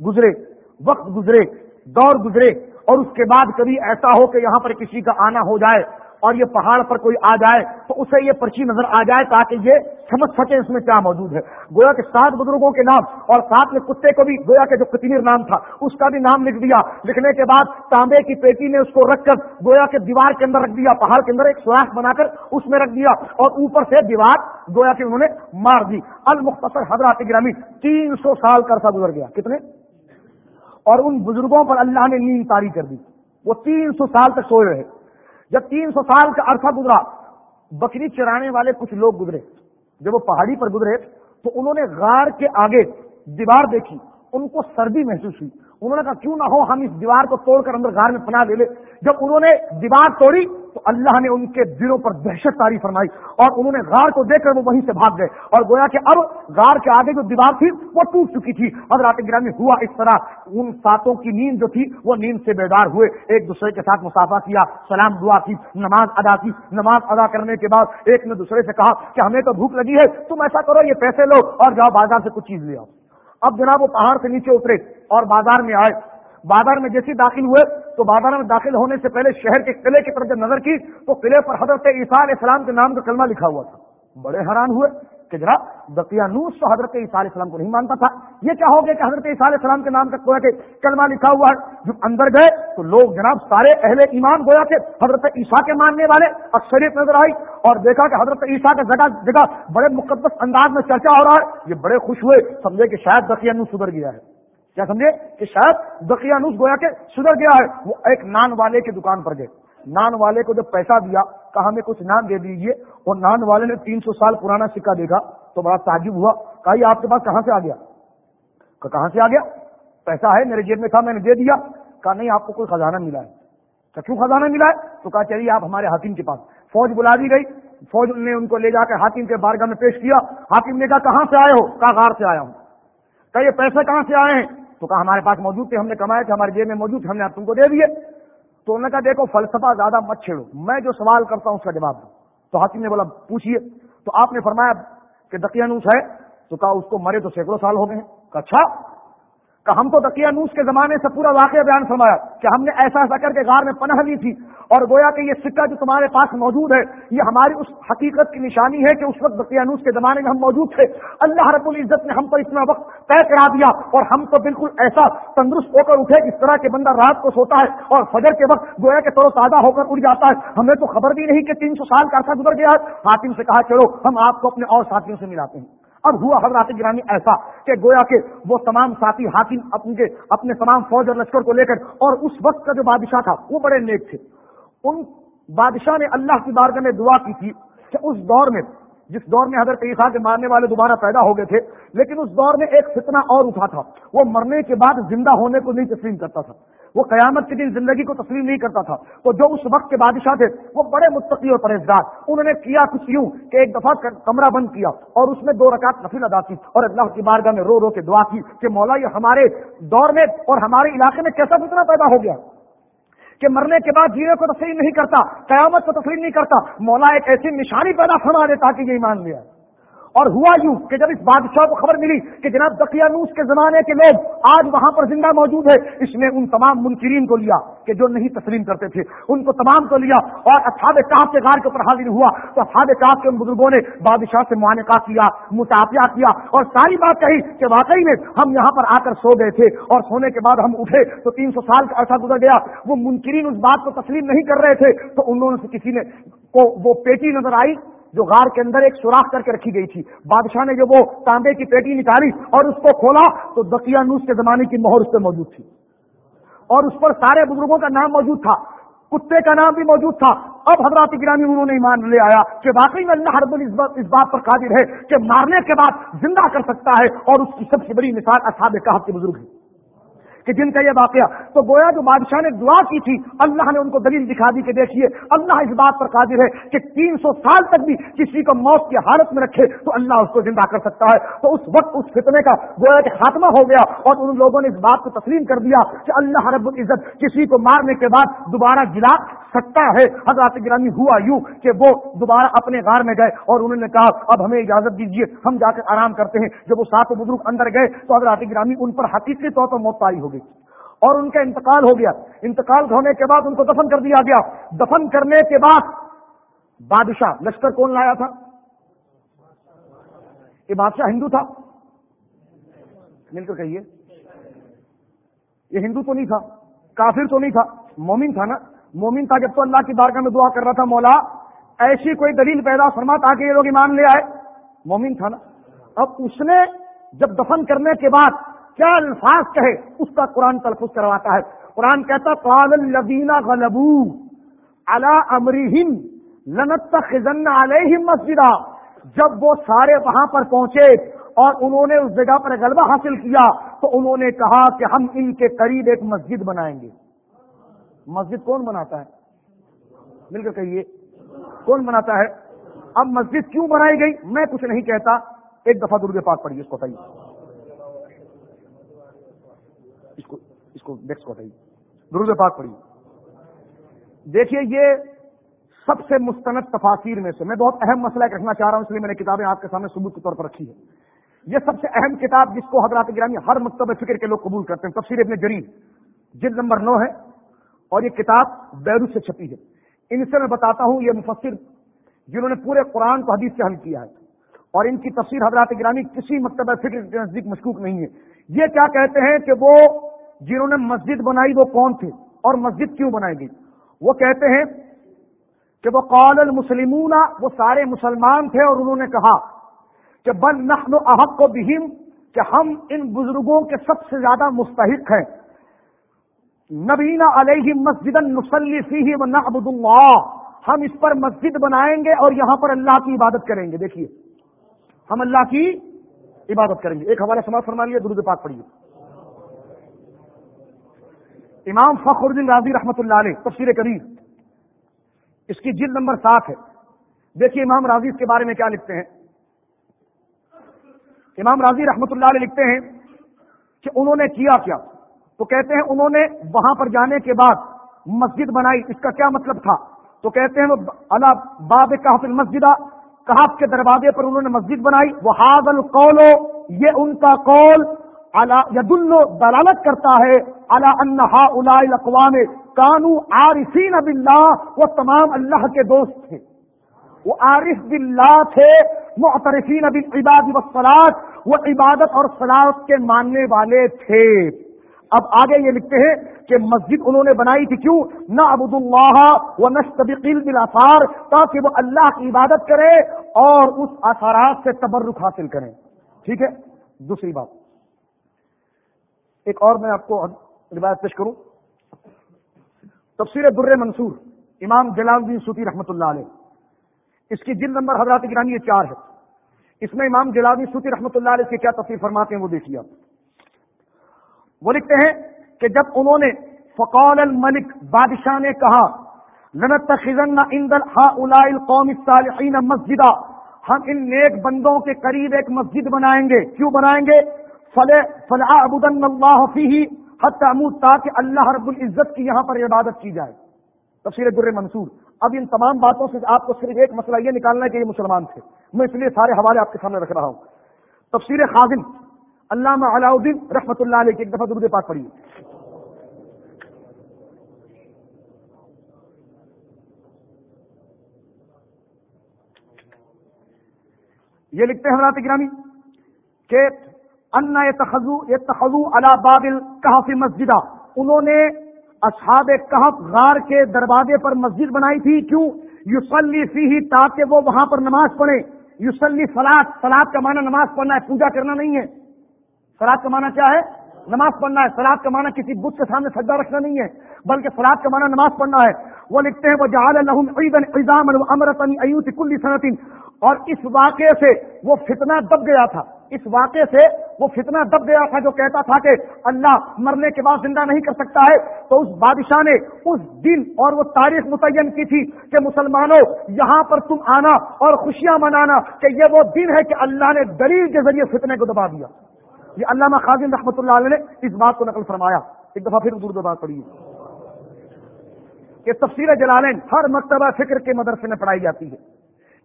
گزرے، وقت گزرے، دور گزرے۔ اور اس کے بعد کبھی ایسا ہو کہ یہاں پر کسی کا آنا ہو جائے اور یہ پہاڑ پر کوئی آ جائے تو اسے یہ پرچی نظر آ جائے تاکہ یہ سمجھ سکے اس میں کیا موجود ہے۔ گویا کے سات بزرگوں کے نام اور ساتھ میں کتے کو بھی گویا کے جو کتنیر نام تھا، اس کا بھی نام لکھ دیا۔ لکھنے کے بعد تانبے کی پیٹی میں اس کو رکھ کر گویا کے دیوار کے اندر رکھ دیا، پہاڑ کے اندر ایک سوراخ بنا کر اس میں رکھ دیا اور اوپر سے دیوار گویا کے انہوں نے مار دی۔ المختصر حضرات گرامی تین سو سال کا عرصہ گزر گیا۔ کتنے؟ اور ان بزرگوں پر اللہ نے نیند تاری کر دی۔ وہ تین سو سال تک سوئے رہے۔ جب تین سو سال کا عرصہ گزرا، بکری چرانے والے کچھ لوگ گزرے۔ جب وہ پہاڑی پر گزرے تو انہوں نے غار کے آگے دیوار دیکھی، ان کو سردی محسوس ہوئی۔ انہوں نے کہا، کیوں نہ ہو ہم اس دیوار کو توڑ کر اندر غار میں پناہ لے لے۔ جب انہوں نے دیوار توڑی تو اللہ نے ان کے دلوں پر دہشت تاری فرمائی اور انہوں نے غار کو دیکھ کر وہ وہیں سے بھاگ گئے اور گویا کہ اب غار کے آگے جو دیوار تھی وہ ٹوٹ چکی تھی۔ اور رات گرامی ہوا اس طرح۔ ان ساتوں کی نیند جو تھی وہ نیند سے بیدار ہوئے۔ ایک دوسرے کے ساتھ مسافہ کیا، سلام دعا کی، نماز ادا کی۔ نماز ادا کرنے کے بعد ایک نے دوسرے سے کہا کہ ہمیں تو بھوک لگی ہے، تم ایسا کرو، یہ پیسے لو اور جاؤ بازار سے کچھ چیز لے آؤ۔ اب جناب وہ پہاڑ سے نیچے اترے اور بازار میں آئے۔ بازار میں جیسے داخل ہوئے تو بازار میں داخل ہونے سے پہلے شہر کے قلعے کی طرف جب نظر کی تو قلعے پر حضرت عیسیٰ علیہ السلام کے نام کا کلمہ لکھا ہوا تھا۔ بڑے حیران ہوئے۔ کہ جناب دقیانوس تو حضرت عیسیٰ علیہ السلام کو نہیں مانتا تھا۔ یہ کیا ہو گیا کہ حضرت عیسیٰ علیہ السلام کے نام کا کویا کہ کلمہ لکھا ہوا ہے؟ جب اندر گئے تو لوگ جناب سارے اہل ایمان گویا کے حضرت عیسیٰ کے ماننے والے اکثریت نظر آئی اور دیکھا کہ حضرت عیسیٰ کا جگہ جگہ بڑے مقدس انداز میں چرچا ہو رہا ہے۔ یہ بڑے خوش ہوئے، سمجھے کہ شاید دقیانوس سدھر گیا ہے۔ کیا سمجھے کہ شاید دقیانوس گویا کے سدھر گیا ہے؟ وہ ایک نان والے کی دکان پر گئے۔ نان والے کو جب پیسہ دیا، کہا ہمیں کچھ نان دے دیجیے اور نان والے نے تین سو سال پرانا سکہ دیکھا، تو بڑا تعجب ہوا، کہا یہ آپ کے پاس کہاں سے آ گیا؟ کہاں سے آ گیا؟ پیسہ ہے میرے جیب میں تھا، میں نے دے دیا۔ کہا نہیں، آپ کو کوئی خزانہ ملا ہے۔ کیوں خزانہ ملا ہے؟ تو کہا چلیے، آپ ہمارے حاکم کے پاس۔ فوج بلا دی گئی۔ فوج نے ان کو لے جا کے حاکم کے بارگاہ میں پیش کیا۔ حاکم نے کہا، کہاں سے آئے ہو؟ کہا، غار سے آیا ہوں۔ کہ یہ پیسے کہاں سے آئے ہیں؟ تو کہا، ہمارے پاس موجود تھے، ہم نے کمائے تھے، ہمارے جیب میں موجود تھے، ہم نے آپ تم کو دے دیے۔ تو انہوں نے کہا، دیکھو، فلسفہ زیادہ مت چھیڑو. میں جو سوال کرتا ہوں اس کا جواب دوں۔ تو حاکم نے بولا پوچھیے تو آپ نے فرمایا کہ دقیانوس ہے، تو کہا اس کو مرے تو سینکڑوں سال ہو گئے اچھا کہ ہم تو دقیہ نوس کے زمانے سے پورا واقعہ بیان فرمایا کہ ہم نے ایسا ایسا کر کے غار میں پناہ لی تھی اور گویا کہ یہ سکہ جو تمہارے پاس موجود ہے، یہ ہماری اس حقیقت کی نشانی ہے کہ اس وقت دقیہ نوس کے زمانے میں ہم موجود تھے۔ اللہ رب العزت نے ہم پر اتنا وقت طے کرا دیا اور ہم تو بالکل ایسا تندرست ہو کر اٹھے اس طرح کے بندہ رات کو سوتا ہے اور فجر کے وقت گویا کہ ترو تازہ ہو کر اڑ جاتا ہے۔ ہمیں تو خبر بھی نہیں کہ تین سو سال کا عرصہ گزر گیا ہے۔ حاکم سے کہا، چلو ہم آپ کو اپنے اور ساتھیوں سے ملاتے ہیں۔ اب ہوا حضرات گرامی ایسا کہ گویا کہ وہ تمام ساتھی حاکم اپنے اپنے تمام فوج اور لشکر کو لے کر اور اس وقت کا جو بادشاہ تھا، وہ بڑے نیک تھے۔ ان بادشاہ نے اللہ کی بارگاہ میں دعا کی تھی کہ اس دور میں جس دور میں حضرت عیسیٰ کے مارنے والے دوبارہ پیدا ہو گئے تھے، لیکن اس دور میں ایک فتنہ اور اٹھا تھا۔ وہ مرنے کے بعد زندہ ہونے کو نہیں تسلیم کرتا تھا۔ وہ قیامت کے دن زندگی کو تسلیم نہیں کرتا تھا۔ تو جو اس وقت کے بادشاہ تھے، وہ بڑے متقی اور پرہیزگار۔ انہوں نے کیا کچھ یوں کہ ایک دفعہ کمرہ بند کیا اور اس میں دو رکعت نفل ادا کی اور اللہ کی بارگاہ میں رو رو کے دعا کی کہ مولا، یہ ہمارے دور میں اور ہمارے علاقے میں کیسا فتنہ پیدا ہو گیا؟ کہ مرنے کے بعد جینے کو تسلیم نہیں کرتا، قیامت کو تسلیم نہیں کرتا، مولا ایک ایسی نشانی پیدا فرما دے تاکہ یہ ایمان لیا اور ہوا یوں کہ جب اس بادشاہ کو خبر ملی کہ جناب دقیانوس کے زمانے کے لوگ آج وہاں پر زندہ موجود ہے اس نے ان تمام منکرین کو لیا کہ جو نہیں تسلیم کرتے تھے، ان کو تمام کو لیا اور اصحاب کاف کے غار کے اوپر حاضر ہوا۔ تو اصحاب کاف کے ان بزرگوں نے بادشاہ سے معانقہ کیا متافیہ کیا اور ساری بات کہی کہ واقعی میں ہم یہاں پر آ کر سو گئے تھے اور سونے کے بعد ہم اٹھے تو تین سو سال کا عرصہ گزر گیا۔ وہ منکرین اس بات کو تسلیم نہیں کر رہے تھے تو انہوں نے کسی نے کو وہ پیٹی نظر آئی جو غار کے اندر ایک سوراخ کر کے رکھی گئی تھی۔ بادشاہ نے جو وہ تانبے کی پیٹی نکالی اور اس کو کھولا تو دقیہ نوس کے زمانے کی مہر اس پہ موجود تھی۔ اور اس پر سارے بزرگوں کا نام موجود تھا۔ کتے کا نام بھی موجود تھا۔ اب حضرات گرامی انہوں نے ایمان لے آیا کہ واقعی میں اللہ رب اس بات پر قادر ہے کہ مارنے کے بعد زندہ کر سکتا ہے اور اس کی سب سے بڑی مثال اصحاب کہا کے بزرگ ہیں۔ کہ جن کا یہ واقعہ، تو گویا جو بادشاہ نے دعا کی تھی، اللہ نے ان کو دلیل دکھا دی کہ دیکھیے، اللہ اس بات پر قادر ہے کہ تین سو سال تک بھی کسی کو موت کی حالت میں رکھے تو اللہ اس کو زندہ کر سکتا ہے۔ تو اس وقت اس فتنے کا گویا کہ خاتمہ ہو گیا اور ان لوگوں نے اس بات کو تسلیم کر دیا کہ اللہ رب العزت کسی کو مارنے کے بعد دوبارہ گلا سکتا ہے۔ حضرات گرامی ہوا یوں کہ وہ دوبارہ اپنے غار میں گئے اور انہوں نے کہا، اب ہمیں اجازت دیجیے ہم جا کر آرام کرتے ہیں۔ جب وہ سات بزرگ اندر گئے تو حضرات گرامی ان پر حقیقی طور پر موت آئی ہو گئی اور ان کا انتقال ہو گیا۔ انتقال ہونے کے بعد ان کو دفن کر دیا گیا۔ دفن کرنے کے بعد بادشاہ لشکر کون لایا تھا؟ یہ بادشاہ ہندو تھا۔ مل کر کہیے۔ یہ ہندو تو نہیں تھا، کافر تو نہیں تھا، مومن تھا نا۔ مومن تھا جب تو اللہ کی بارگاہ میں دعا کر رہا تھا، مولا ایسی کوئی دلیل پیدا فرما تاکہ یہ لوگ ایمان لے آئے۔ مومن تھا نا۔ اب اس نے جب دفن کرنے کے بعد کیا الفاظ کہے؟ اس کا قرآن تلفظ کرواتا ہے۔ قرآن کہتا قال الذین غلبو علی امرہم لنتخذن علیہم مسجدہ جب وہ سارے وہاں پر پہنچے اور انہوں نے اس جگہ پر غلبہ حاصل کیا، تو انہوں نے کہا کہ ہم ان کے قریب ایک مسجد بنائیں گے۔ مسجد کون بناتا ہے؟ مل کر کہیے، کون بناتا ہے؟ اب مسجد کیوں بنائی گئی؟ میں کچھ نہیں کہتا۔ ایک دفعہ درد پاک پڑھیے اس کو بتائیے اس کو اس کو نیکسٹ کو ہٹائیے درود پاک پڑھیے۔ دیکھیے، یہ سب سے مستند تفاصیر میں سے، میں بہت اہم مسئلہ رکھنا چاہ رہا ہوں، اس لیے میں نے کتابیں آپ کے سامنے ثبوت کے طور پر رکھی ہے یہ سب سے اہم کتاب جس کو حضرات گرامی ہر مکتب فکر کے لوگ قبول کرتے ہیں تفصیل ابن جریر، جلد نمبر نو ہے، اور یہ کتاب بیروت سے چھپی ہے۔ ان سے میں بتاتا ہوں، یہ مفسر جنہوں نے پورے قرآن کو حدیث سے حل کیا ہے، اور ان کی تفسیر حضرات گرامی کسی مکتبہ فکر کے نزدیک مشکوک نہیں ہے۔ یہ کیا کہتے ہیں کہ وہ جنہوں نے مسجد بنائی وہ کون تھے اور مسجد کیوں بنائی گئی؟ وہ کہتے ہیں کہ وہ قال المسلمون، وہ سارے مسلمان تھے اور انہوں نے کہا کہ بل نحن احق کو بہم، کہ ہم ان بزرگوں کے سب سے زیادہ مستحق ہیں۔ نبینا علیہ مسجد نسلی و نعبد اللہ۔ ہم اس پر مسجد بنائیں گے اور یہاں پر اللہ کی عبادت کریں گے۔ دیکھیے، ہم اللہ کی عبادت کریں گے۔ ایک حوالہ سماج فرما لیے درود پاک پڑھیے۔ امام فخر الدین راضی رحمۃ اللہ علیہ، تفسیر کریم اس کی جلد نمبر سات ہے۔ دیکھیے امام راضی اس کے بارے میں کیا لکھتے ہیں۔ امام راضی رحمۃ اللہ علیہ لکھتے ہیں کہ انہوں نے کیا کیا۔ تو کہتے ہیں انہوں نے وہاں پر جانے کے بعد مسجد بنائی۔ اس کا کیا مطلب تھا؟ تو کہتے ہیں اللہ باب کہف مسجدہ کہاف کے دروازے پر انہوں نے مسجد بنائی۔ وہ حاض القول، یہ ان کا قول دلالت کرتا ہے اللہ انہا الاقوام کانو عارفین باللہ وہ تمام اللہ کے دوست تھے۔ وہ عارف باللہ تھے، معترفین بالعباد والصلاة وہ عبادت اور صلاحت کے ماننے والے تھے۔ اب آگے یہ لکھتے ہیں کہ مسجد انہوں نے بنائی تھی کیوں؟ نہ ابود اللہ و نشتبقیل بلاثار تاکہ وہ اللہ کی عبادت کرے اور اس اثارات سے تبرک حاصل کریں ٹھیک ہے؟ دوسری بات۔ ایک اور میں آپ کو روایت پیش کروں۔ تفسیر در منصور، امام جلال الدین سوتی رحمۃ اللہ علیہ۔ اس کی جلد نمبر حضرات گرانی یہ چار ہے۔ اس میں امام جلال الدین سوتی رحمۃ اللہ علیہ کی کیا تفسیر فرماتے ہیں وہ دیکھیے آپ۔ وہ لکھتے ہیں کہ جب انہوں نے فقول الملک بادشاہ نے کہا لنت اندل ہا قوم صالحین مسجدہ ہم ان نیک بندوں کے قریب ایک مسجد بنائیں گے۔ کیوں بنائیں گے؟ فلاح ابودن اللہ فی حتمود تاکہ اللہ رب العزت کی یہاں پر عبادت کی جائے۔ تفصیل در منصور۔ اب ان تمام باتوں سے آپ کو صرف ایک مسئلہ یہ نکالنا ہے کہ یہ مسلمان تھے۔ میں اس لیے سارے حوالے آپ کے سامنے رکھ رہا ہوں۔ تفصیل خاضم علامہ علاؤدین رحمۃ اللہ علیہ کی ایک دفعہ درود پاک پڑھیے۔ یہ لکھتے ہیں حضرات گرامی کہ ان تخذو یہ تخذو اللہ بابل مسجدہ انہوں نے اصحاب کہف غار کے دروازے پر مسجد بنائی تھی۔ کیوں؟ یوسلی فی ہی تاکہ وہ وہاں پر نماز پڑھے یوسلی سلاد سلاد کا معنی نماز پڑھنا ہے، پوجا کرنا نہیں ہے۔ سلاد کا معنی کیا ہے؟ نماز پڑھنا ہے۔ سلاد کا معنی کسی بت کے سامنے سجدہ رکھنا نہیں ہے، بلکہ سلاد کا معنی نماز پڑھنا ہے۔ وہ لکھتے ہیں وہ جہال الحم امرت کل صنعت اور اس واقعے سے وہ فتنہ دب گیا تھا۔ اس واقعے سے وہ فتنہ دب گیا تھا جو کہتا تھا کہ اللہ مرنے کے بعد زندہ نہیں کر سکتا ہے۔ تو اس بادشاہ نے اس دن اور وہ تاریخ متعین کی تھی کہ مسلمانوں، یہاں پر تم آنا اور خوشیاں منانا کہ یہ وہ دن ہے کہ اللہ نے دلیل کے ذریعے فتنے کو دبا دیا۔ یہ علامہ خاصم رحمۃ اللہ علیہ نے اس بات کو نقل فرمایا۔ ایک دفعہ پھر اردو بات پڑھی کہ تفصیل جلالین ہر مکتبہ فکر کے مدرسے میں پڑھائی جاتی ہے۔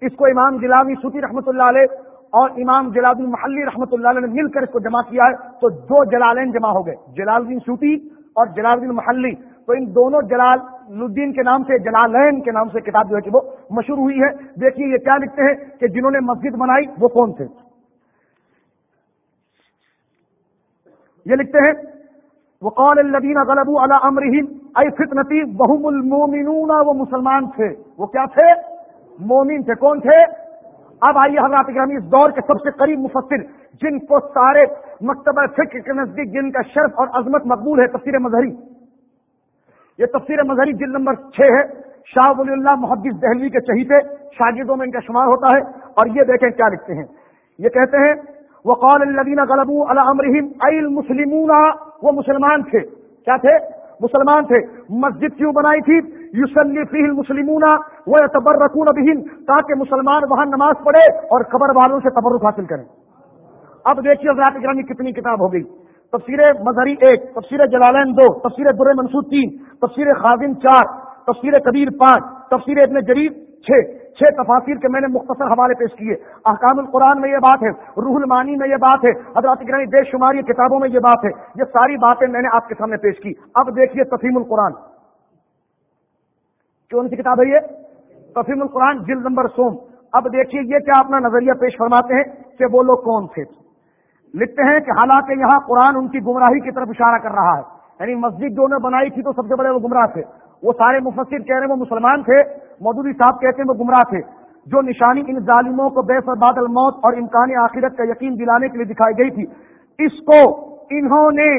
اس کو امام جلاوی سوتی رحمۃ اللہ علیہ اور امام جلال المحلی رحمۃ اللہ علیہ نے مل کر اس کو جمع کیا ہے، تو دو جلالین جمع ہو گئے جلال الدین سوتی اور جلال الدین محلی۔ تو ان دونوں جلال الدین کے نام سے، جلالین کے نام سے کتاب جو ہے کہ وہ مشہور ہوئی ہے۔ دیکھیے یہ کیا لکھتے ہیں کہ جنہوں نے مسجد بنائی، وہ کون تھے؟ یہ لکھتے ہیں وہ قول الدین غلب اللہ امرحیم اے فتنتی بہم المومنون وہ مسلمان تھے۔ وہ کیا تھے؟ مومن تھے۔ کون تھے؟ اب آئیے حضرات گرامی اس دور کے سب سے قریب مفسر، جن کو سارے مکتبہ فکر کے نزدیک، جن کا شرف اور عظمت مقبول ہے، تفسیر مظہری۔ یہ تفسیر مظہری جلد نمبر چھ ہے، شاہ ولی اللہ محدث دہلوی کے چہیتے، شاگردوں میں ان کا شمار ہوتا ہے۔ اور یہ دیکھیں کیا لکھتے ہیں۔ یہ کہتے ہیں، وقال الذين غلبوا على امرهم اي المسلمون، وہ مسلمان تھے۔ کیا تھے؟ مسلمان تھے۔ مسجد کیوں بنائی تھی؟ یوسلی فیہ المسلمون ويتبركون بهم تاکہ مسلمان وہاں نماز پڑھے اور قبر والوں سے تبرک حاصل کریں۔ اب دیکھیے حضرات گرامی کتنی کتاب ہو گئی۔ تفسیر مظہری ایک، تفسیر جلالین دو، تفسیر در منصور تین، تفسیر خازن چار، تفسیر کبیر پانچ، تفسیر ابن جریر چھ۔ چھ تفاصیر کے میں نے مختصر حوالے پیش کیے۔ احکام القرآن میں یہ بات ہے، روح المانی میں یہ بات ہے، حضرات گرانی بے شماری کتابوں میں یہ بات ہے۔ یہ ساری باتیں میں نے آپ کے سامنے پیش کی۔ اب دیکھیے تفیم القرآن۔ کون سی کتاب ہے یہ؟ تفیم القرآن، جلد نمبر سوم۔ اب دیکھیے یہ کیا اپنا نظریہ پیش فرماتے ہیں کہ وہ لوگ کون تھے۔ لکھتے ہیں کہ حالانکہ یہاں قرآن ان کی گمراہی کی طرف اشارہ کر رہا ہے۔ یعنی مسجد جو انہیں بنائی تھی تو سب سے بڑے وہ گمراہ تھے۔ وہ سارے مفسر کہہ رہے ہیں وہ مسلمان تھے۔ مودودی صاحب کہتے ہیں وہ گمراہ تھے، جو نشانی ان ظالموں کو بے بعد الموت اور امکان آخرت کا یقین دلانے کے لیے دکھائی گئی تھی۔ اس کو انہوں نے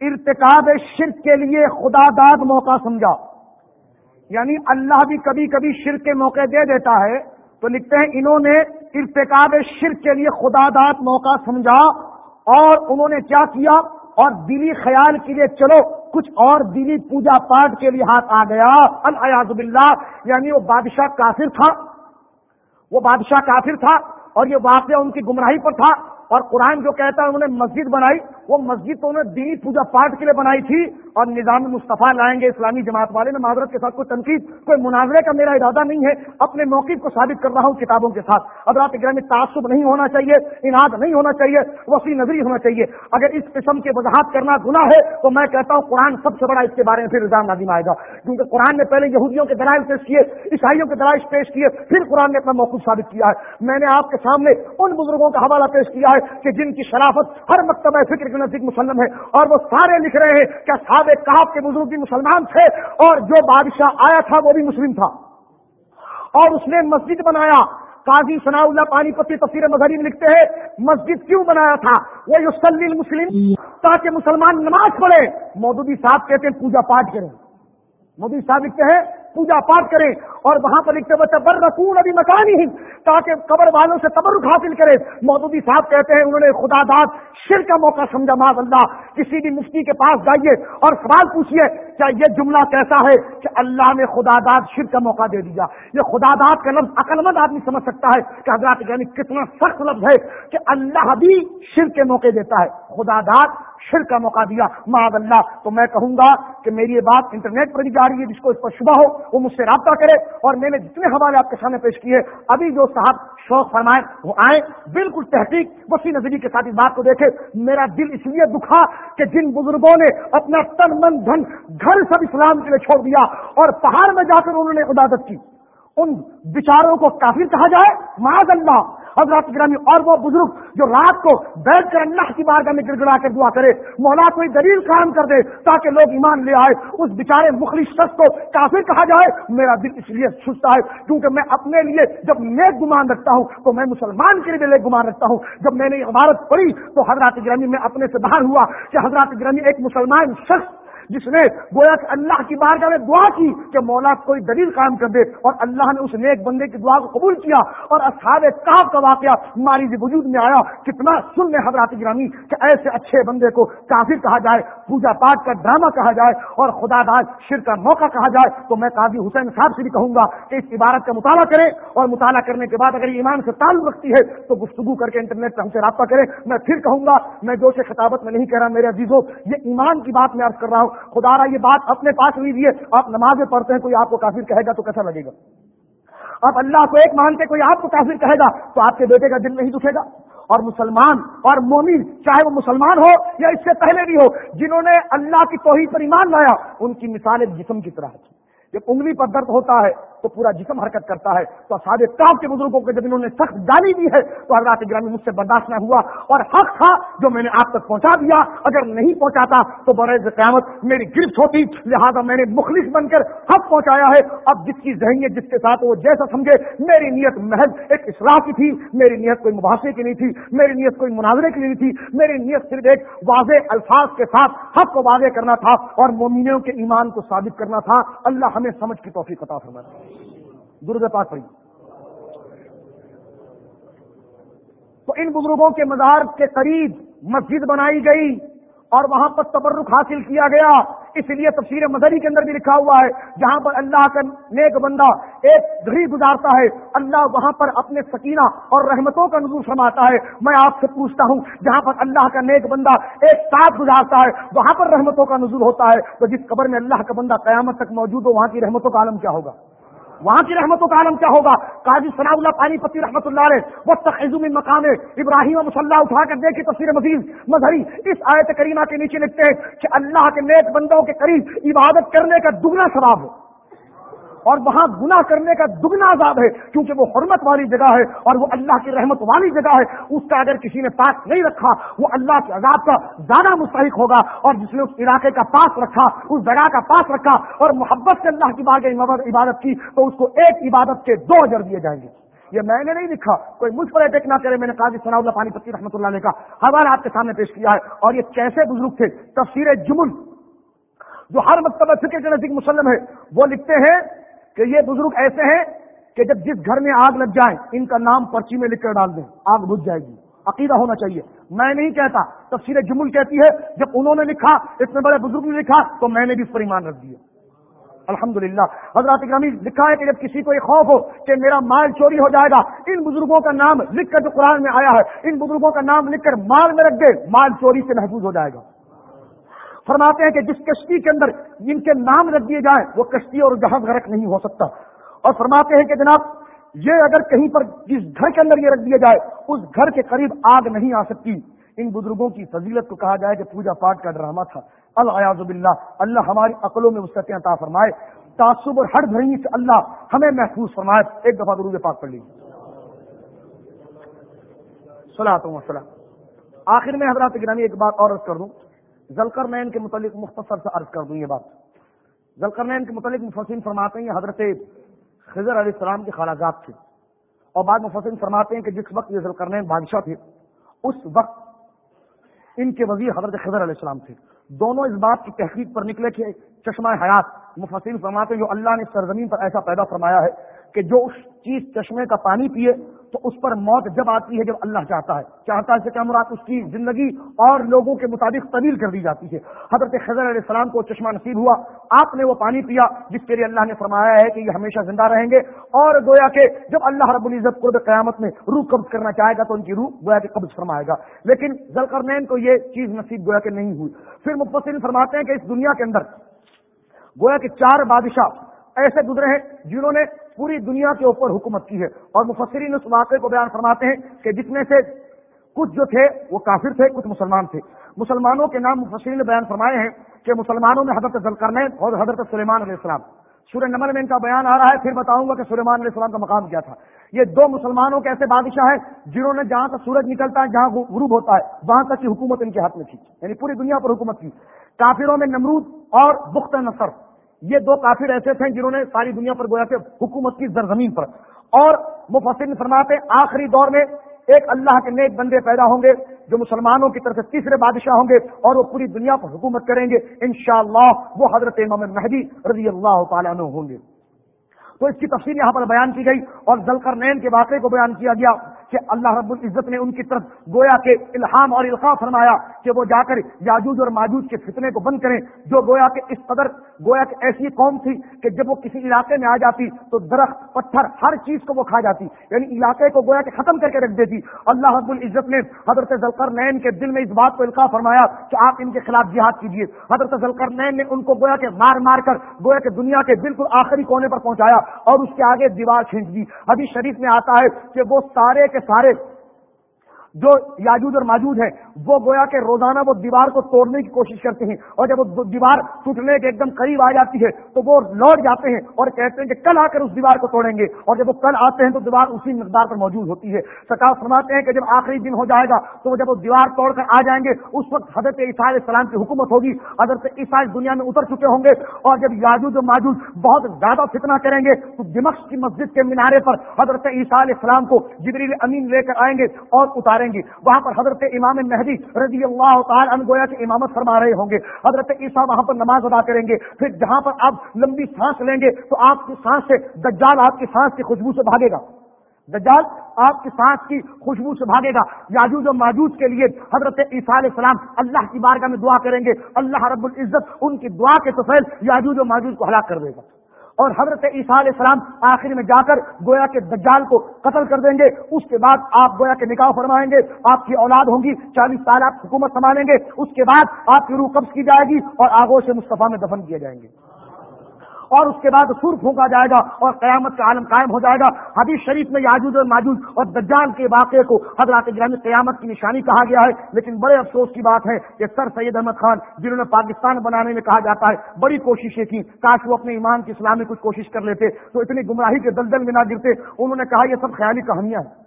ارتکاب شرک کے لیے خدا داد موقع سمجھا۔ یعنی اللہ بھی کبھی کبھی شرک کے موقع دے دیتا ہے۔ تو لکھتے ہیں، انہوں نے ارتکاب شرک کے لیے خدا داد موقع سمجھا اور انہوں نے کیا کیا؟ اور دلی خیال کے لیے چلو۔ کچھ اور دینی پوجا پاٹ کے لیے ہاتھ آ گیا۔ الیاز باللہ یعنی وہ بادشاہ کافر تھا۔ وہ بادشاہ کافر تھا اور یہ واقعہ ان کی گمراہی پر تھا اور قرآن جو کہتا ہے انہوں نے مسجد بنائی۔ وہ مسجد تو انہوں نے دینی پوجا پاٹ کے لیے بنائی تھی اور نظام مصطفیٰ لائیں گے اسلامی جماعت والے، میں معذرت کے ساتھ کوئی تنقید، کوئی مناظرے کا میرا ارادہ نہیں ہے، اپنے موقف کو ثابت کر رہا ہوں کتابوں کے ساتھ۔ اب رات گرہ تعصب نہیں ہونا چاہیے، انعد نہیں ہونا چاہیے، وسیع نظری ہونا چاہیے۔ اگر اس قسم کی وضاحت کرنا گناہ ہے، تو میں کہتا ہوں قرآن سب سے بڑا اس کے بارے میں پھر نظام نازم آئے گا۔ کیونکہ قرآن نے پہلے یہودیوں کے دلائل پیش کیے، عیسائیوں کے دلائل پیش کیے، پھر قرآن نے اپنا موقف ثابت کیا ہے۔ میں نے آپ کے سامنے ان بزرگوں کا حوالہ پیش کیا ہے کہ جن کی شرافت ہر مکتبہ فکر کے نزدیک مسلم ہے اور وہ سارے لکھ رہے ہیں کیا صحاب کہاف کے بزرگ بھی مسلمان تھے اور جو بادشاہ آیا تھا وہ بھی مسلم تھا اور اس نے مسجد بنایا۔ قاضی ثناء اللہ پانی پتی تفسیر مظہری میں لکھتے ہیں، مسجد کیوں بنایا تھا؟ وہ یوسلی مسلم تاکہ مسلمان نماز پڑھے مودودی صاحب کہتے ہیں پوجا پاٹ کریں۔ مودی صاحب لکھتے ہیں پوجا پاٹ کریں اور وہاں پر لکھتے ہوئے تبر رکون ابھی مکان ہی تاکہ قبر والوں سے تبرک حاصل کرے۔ مودودی صاحب کہتے ہیں، انہوں نے خدا داد شر کا موقع سمجھا ماض اللہ، کسی بھی مفتی کے پاس جائیے اور سوال پوچھیے، کیا یہ جملہ کیسا ہے کہ اللہ نے خدا داد شر کا موقع دے دیا؟ یہ خدا داد کا لفظ عقل مند آدمی سمجھ سکتا ہے کہ حضرات یعنی کتنا سخت لفظ ہے کہ اللہ بھی شر کے موقع دیتا ہے۔ خدا داد شر کا موقع دیا معذ اللہ۔ تو میں کہوں گا کہ میری یہ بات انٹرنیٹ پر بھی جا رہی ہے، جس کو اس پر شبہ ہو، وہ مجھ سے رابطہ کرے۔ اور میں نے جتنے حوالے آپ کے سامنے پیش کیے، ابھی جو صاحب شوق فرمائے، وہ آئے بالکل تحقیق، وسیع نظری کے ساتھ اس بات کو دیکھے۔ میرا دل اس لیے دکھا کہ جن بزرگوں نے اپنا تن من دھن گھر سب اسلام کے لیے چھوڑ دیا اور پہاڑ میں جا کر انہوں نے عبادت کی۔ ان بچاروں کو کافر کہا جائے، معاذ اللہ۔ حضرات گرامی، اور وہ بزرگ جو رات کو بیٹھ کر اللہ کی بارگاہ میں گڑ گڑا کر دعا کرے، مولا کوئی دلیل قائم کر دے تاکہ لوگ ایمان لے آئے، اس بیچارے مخلص شخص کو کافر کہا جائے، میرا دل اس لیے سوچتا ہے، کیونکہ میں اپنے لیے جب نیک گمان رکھتا ہوں، تو میں مسلمان کے لیے نیک گمان رکھتا ہوں۔ جب میں نے عبارت پڑھی، تو حضرات گرامی میں اپنے سے باہر ہوا کہ حضرات گرامی ایک مسلمان شخص جس نے گویا کہ اللہ کی بارگاہ میں دعا کی کہ مولا کوئی دلیل قائم کر دے اور اللہ نے اس نیک بندے کی دعا کو قبول کیا اور اصحاب کاف کا واقعہ ماری وجود میں آیا، کتنا سن حضرات گرامی کہ ایسے اچھے بندے کو کافر کہا جائے، پوجا پاٹ کا ڈرامہ کہا جائے اور خدا داد شر کا موقع کہا جائے۔ تو میں قاضی حسین صاحب سے بھی کہوں گا کہ اس عبارت کا مطالعہ کرے اور مطالعہ کرنے کے بعد اگر ایمان سے تعلق رکھتی ہے تو گفتگو کر کے انٹرنیٹ پہ ہم سے رابطہ کرے میں پھر کہوں گا، میں جو سے خطابت میں نہیں کہہ رہا میرے عزیزوں، یہ ایمان کی بات میں عرض کر رہا ہوں۔ خدا را یہ بات اپنے پاس لیجیے آپ نمازیں پڑھتے ہیں، کوئی آپ کو کافر کہے گا تو کیسا لگے گا؟ آپ اللہ کو ایک مانتے، کوئی آپ کو کافر کہے گا تو آپ کے بیٹے کا دل نہیں دکھے گا۔ اور مسلمان اور مومن، چاہے وہ مسلمان ہو یا اس سے پہلے بھی ہو، جنہوں نے اللہ کی توحید پر ایمان لایا، ان کی مثال ایک جسم کی طرح تھی۔ جب انگلی پر درد ہوتا ہے تو پورا جسم حرکت کرتا ہے۔ تو سادے کاف کے بزرگوں کو جب انہوں نے سخت گالی دی ہے تو حضرات گرامی مجھ سے برداشت نہ ہوا اور حق تھا جو میں نے آپ تک پہنچا دیا۔ اگر نہیں پہنچاتا تو برائے قیامت میری گرفت ہوتی۔ لہذا میں نے مخلص بن کر حق پہنچایا ہے۔ اب جس کی ذہنیت جس کے ساتھ وہ جیسا سمجھے، میری نیت محض ایک اصلاح کی تھی۔ میری نیت کوئی مباحثے کی نہیں تھی۔ میری نیت کوئی مناظرے کی نہیں تھی۔ میری نیت صرف ایک واضح الفاظ کے ساتھ حق کو واضح کرنا تھا اور مومنوں کے ایمان کو ثابت کرنا تھا۔ اللہ ہمیں سمجھ کی توفیق عطا فرمائے۔ درد پاک پڑی۔ تو ان بزرگوں کے مزار کے قریب مسجد بنائی گئی اور وہاں پر تبرک حاصل کیا گیا۔ اس لیے تفسیر مدری کے اندر بھی لکھا ہوا ہے، جہاں پر اللہ کا نیک بندہ ایک گھڑی گزارتا ہے، اللہ وہاں پر اپنے سکینہ اور رحمتوں کا نظور فرماتا ہے۔ میں آپ سے پوچھتا ہوں، جہاں پر اللہ کا نیک بندہ ایک ساتھ گزارتا ہے، وہاں پر رحمتوں کا نظور ہوتا ہے۔ تو جس قبر میں اللہ کا بندہ قیامت تک موجود ہو، وہاں کی رحمتوں کا عالم کیا ہوگا؟ وہاں کی رحمتوں کا عالم کیا ہوگا؟ قاضی ثناء اللہ پانی پتی رحمۃ اللہ علیہ وہ تخم مقام ابراہیم مسلح اٹھا کر دیکھی تصویر مزید، مظہری اس آیت کریمہ کے نیچے لکھتے ہیں کہ اللہ کے نیک بندوں کے قریب عبادت کرنے کا دگنا ثواب ہو۔ اور وہاں گناہ کرنے کا دگنا عذاب ہے، کیونکہ وہ حرمت والی جگہ ہے اور وہ اللہ کی رحمت والی جگہ ہے۔ اس کا اگر کسی نے پاس نہیں رکھا، وہ اللہ کے عذاب کا زیادہ مستحق ہوگا۔ اور جس نے اس علاقے کا پاس رکھا، اس جگہ کا پاس رکھا اور محبت سے اللہ کی باغ عبادت کی، تو اس کو ایک عبادت کے دو اجر دیے جائیں گے۔ یہ میں نے نہیں لکھا، کوئی مجھ پر اٹیک نہ کرے، میں نے قاضی ثناء اللہ پانی پتی رحمۃ اللہ نے کا حوالہ آپ کے سامنے پیش کیا ہے۔ اور یہ کیسے بزرگ تھے؟ تفسیر جمن جو ہر مکتبہ فکر کے نزدیک مسلم ہے، وہ لکھتے ہیں کہ یہ بزرگ ایسے ہیں کہ جب جس گھر میں آگ لگ جائے، ان کا نام پرچی میں لکھ کر ڈال دیں، آگ بجھ جائے گی۔ عقیدہ ہونا چاہیے۔ میں نہیں کہتا تفصیل جمل کہتی ہے، جب انہوں نے لکھا، اتنے بڑے بزرگ نے لکھا، تو میں نے بھی اس پر ایمان رکھ دیا۔ الحمد للہ حضرات گرامی لکھا ہے کہ جب کسی کو یہ خوف ہو کہ میرا مال چوری ہو جائے گا، ان بزرگوں کا نام لکھ کر جو قرآن میں آیا ہے، ان بزرگوں کا نام لکھ کر مال میں رکھ دے، مال چوری سے محفوظ ہو جائے گا۔ فرماتے ہیں کہ جس کشتی کے اندر ان کے نام رکھ دیے جائیں، وہ کشتی اور جہاز غرق نہیں ہو سکتا۔ اور فرماتے ہیں کہ جناب، یہ اگر کہیں پر جس گھر کے اندر یہ رکھ دیا جائے اس گھر کے قریب آگ نہیں آ سکتی۔ ان بزرگوں کی فضیلت کو کہا جائے کہ پوجا پاٹ کا ڈرامہ تھا۔ الیاز اللہ اللہ ہماری عقلوں میں وسطیں عطا فرمائے۔ تعصب اور ہر دھرمی سے اللہ ہمیں محفوظ فرمائے۔ ایک دفعہ درود پاک پڑھ لیجیے سلاۃ وسلام آخر میں حضرات گرامی ایک بات اور عرض کر دوں۔ ذلکر نین کے متعلق مختصر سے عرض کر دوں یہ بات۔ ذلکر نین کے متعلق مفسین فرماتے ہیں، یہ حضرت خضر علیہ السلام کے خالاجات تھے۔ اور بعد مفسین فرماتے ہیں کہ جس وقت یہ ذلکرنین بادشاہ تھے، اس وقت ان کے وزیر حضرت خضر علیہ السلام تھے۔ دونوں اس بات کی تحقیق پر نکلے کہ چشمہ حیات، مفسرین فرماتے ہیں، جو اللہ نے سرزمین پر ایسا پیدا فرمایا ہے کہ جو اس چیز چشمے کا پانی پیے تو اس پر موت جب آتی ہے جب اللہ چاہتا ہے چاہتا ہے کیا مراد؟ اس کی زندگی اور لوگوں کے مطابق طویل کر دی جاتی ہے۔ حضرت خضر علیہ السلام کو چشمہ نصیب ہوا، آپ نے وہ پانی پیا جس کے لیے اللہ نے فرمایا ہے کہ یہ ہمیشہ زندہ رہیں گے۔ اور گویا کہ جب اللہ رب العزت قرب قیامت میں روح قبض کرنا چاہے گا تو ان کی روح گویا کہ قبض فرمائے گا۔ لیکن ذلکرنین کو یہ چیز نصیب گویا کہ نہیں ہوئی۔ پھر مفسرین فرماتے ہیں کہ اس دنیا کے اندر گویا کہ چار بادشاہ ایسے گزرے ہیں جنہوں نے پوری دنیا کے اوپر حکومت کی ہے۔ اور مفسرین اس واقعے کو بیان فرماتے ہیں کہ جس میں سے کچھ جو تھے وہ کافر تھے، کچھ مسلمان تھے۔ مسلمانوں کے نام مفسرین نے بیان فرمائے ہیں کہ مسلمانوں میں حضرت ذلکرنین اور حضرت سلیمان علیہ السلام۔ سورہ نمبر میں ان کا بیان آ رہا ہے، پھر بتاؤں گا کہ سلیمان علیہ السلام کا مقام کیا تھا۔ یہ دو مسلمانوں کے ایسے بادشاہ ہیں جنہوں نے جہاں تک سورج نکلتا ہے، جہاں غروب ہوتا ہے، وہاں تک کی حکومت ان کے ہاتھ میں تھی۔ یعنی پوری دنیا پر حکومت کی۔ کافروں میں نمرود اور بخت نصر۔ یہ دو کافر ایسے تھے جنہوں نے ساری دنیا پر گویا کہ حکومت کی زرزمین پر۔ اور مفسر فرماتے آخری دور میں ایک اللہ کے نیک بندے پیدا ہوں گے جو مسلمانوں کی طرف سے تیسرے بادشاہ ہوں گے اور وہ پوری دنیا پر حکومت کریں گے۔ انشاءاللہ وہ حضرت امام مہدی رضی اللہ تعالیٰ عنہ ہوں گے۔ تو اس کی تفصیل یہاں پر بیان کی گئی اور زلکر نین کے واقعے کو بیان کیا گیا۔ کہ اللہ رب العزت نے ان کی طرف گویا کے الہام اور القاع فرمایا کہ وہ جا کر یاجوج اور ماجوج کے فتنے کو بند کریں، جو گویا کے اس قدر گویا کہ ایسی قوم تھی کہ جب وہ کسی علاقے میں آ جاتی تو درخت، پتھر، ہر چیز کو وہ کھا جاتی یعنی علاقے کو گویا کے ختم کر کے رکھ دیتی۔ اللہ رب العزت نے حضرت ذلکر نین کے دل میں اس بات کو القاع فرمایا کہ آپ ان کے خلاف جہاد کیجیے حضرت ذلکر نین نے ان کو گویا کے مار مار کر گویا کے دنیا کے بالکل آخری کونے پر پہنچایا اور اس کے آگے دیوار کھینچ دی۔ ابھی شریف میں آتا ہے کہ وہ سارے کے سارے جو یاجود اور ماجود ہیں، وہ گویا کہ روزانہ وہ دیوار کو توڑنے کی کوشش کرتے ہیں اور جب وہ دیوار ٹوٹنے کے ایک دم قریب آ جاتی ہے تو وہ لوٹ جاتے ہیں اور کہتے ہیں کہ کل آ کر اس دیوار کو توڑیں گے اور جب وہ کل آتے ہیں تو دیوار اسی مقدار پر موجود ہوتی ہے۔ سرکار فرماتے ہیں کہ جب آخری دن ہو جائے گا تو وہ جب وہ دیوار توڑ کر آ جائیں گے، اس وقت حضرت عیسائی السلام کی حکومت ہوگی۔ حضرت عیسائی دنیا میں اتر چکے ہوں گے اور جب یاجود و ماجود بہت زیادہ فتنا کریں گے تو دمخ کی مسجد کے مینارے پر حضرت عیسائی السلام کو جبریل امین لے کر آئیں گے اور اتاریں گے وہاں پر حضرت امام مہدی رضی اللہ تعالیٰ عنہ گویا کہ امامت فرما رہے ہوں گے۔ حضرت عیسیٰ وہاں پر نماز ادا کریں گے۔ پھر جہاں پر آپ لمبی سانس لیں گے تو آپ کی سانس سے دجال آپ کی سانس کی خوشبو سے بھاگے گا۔ دجال آپ کی سانس کی خوشبو سے بھاگے گا۔ یاجوج و ماجوج کے لیے حضرت عیسیٰ علیہ السلام اللہ کی بارگاہ میں دعا کریں گے۔ اللہ رب العزت ان کی دعا کے سفید یاجوج و ماجوج کو ہلاک کر دے گا۔ اور حضرت عیسیٰ علیہ السلام آخر میں جا کر گویا کے دجال کو قتل کر دیں گے، اس کے بعد آپ گویا کے نکاح فرمائیں گے، آپ کی اولاد ہوں گی، چالیس سال آپ حکومت سنبھالیں گے، اس کے بعد آپ کی روح قبض کی جائے گی اور آگوش مصطفیٰ میں دفن کیے جائیں گے۔ اور اس کے بعد سر پھونکا جائے گا اور قیامت کا عالم قائم ہو جائے گا۔ حدیث شریف میں یاجوج اور ماجوج اور دجال کے واقعے کو حضرات گرامی قیامت کی نشانی کہا گیا ہے، لیکن بڑے افسوس کی بات ہے کہ سر سید احمد خان جنہوں نے پاکستان بنانے میں کہا جاتا ہے، بڑی کوششیں کی کاش وہ اپنے ایمان کی اسلام میں کچھ کوشش کر لیتے۔ تو اتنی گمراہی کے دلدل میں نہ گرتے۔ انہوں نے کہا یہ سب خیالی کہانیاں ہیں۔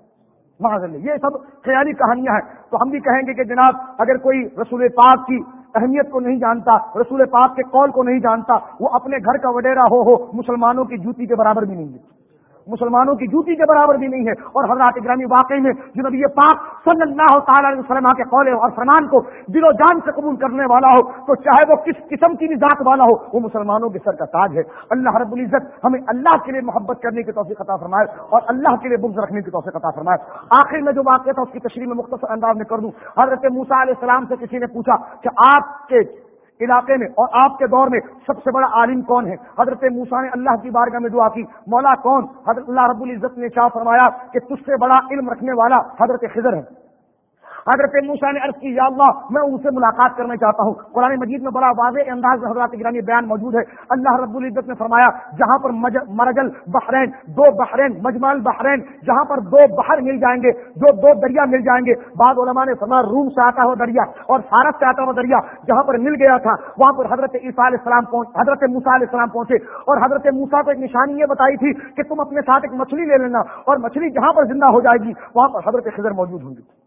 یہ سب خیالی کہانیاں ہیں۔ تو ہم بھی کہیں گے کہ جناب، اگر کوئی رسول پاک کی اہمیت کو نہیں جانتا، رسول پاک کے قول کو نہیں جانتا، وہ اپنے گھر کا وڈیرا ہو ہو، مسلمانوں کی جوتی کے برابر بھی نہیں ہے مسلمانوں کی جوتی کے برابر بھی نہیں ہے۔ اور حضرات گرامی واقعی میں جو پاک صلی اللہ تعالیٰ علیہ وسلم کے قول اور فرمان کو دل و جان سے قبول کرنے والا ہو، تو چاہے وہ کس قسم کی بھی ذات والا ہو، وہ مسلمانوں کے سر کا تاج ہے۔ اللہ رب العزت ہمیں اللہ کے لیے محبت کرنے کی توفیق عطا فرمائے اور اللہ کے لیے بغض رکھنے کی توفیق عطا فرمائے۔ آخر میں جو واقعہ تھا، اس کی تشریح میں مختصر انداز میں کر دوں۔ حضرت موسا علیہ السلام سے کسی نے پوچھا کہ آپ کے علاقے میں اور آپ کے دور میں سب سے بڑا عالم کون ہے؟ حضرت موسا نے اللہ کی بارگاہ میں دعا کی۔ مولا کون؟ حضرت اللہ رب العزت نے کیا فرمایا کہ تجھ سے بڑا علم رکھنے والا حضرت خضر ہے۔ حضرت موسا نے عرض کی، یا اللہ، میں ان سے ملاقات کرنا چاہتا ہوں. قرآن مجید میں بڑا واضح انداز میں حضرات گرانی بیان موجود ہے۔ اللہ رب العزت نے فرمایا، جہاں پر مرجل، بحرین، دو بحرین مجمل بحرین، جہاں پر دو بحر مل جائیں گے، جو دو دریا مل جائیں گے. بعد علماء نے فرمایا، روم سے آتا ہوا دریا اور فارس سے آتا ہوا دریا جہاں پر مل گیا تھا، وہاں پر حضرت عیسیٰ علیہ السلام پہنچ، حضرت موسا علیہ السلام پہنچے اور حضرت موسا کو ایک نشانی یہ بتائی تھی کہ تم اپنے ساتھ ایک مچھلی لے لینا اور مچھلی جہاں پر زندہ ہو جائے گی، وہاں پر حضرت خضر موجود ہوں گی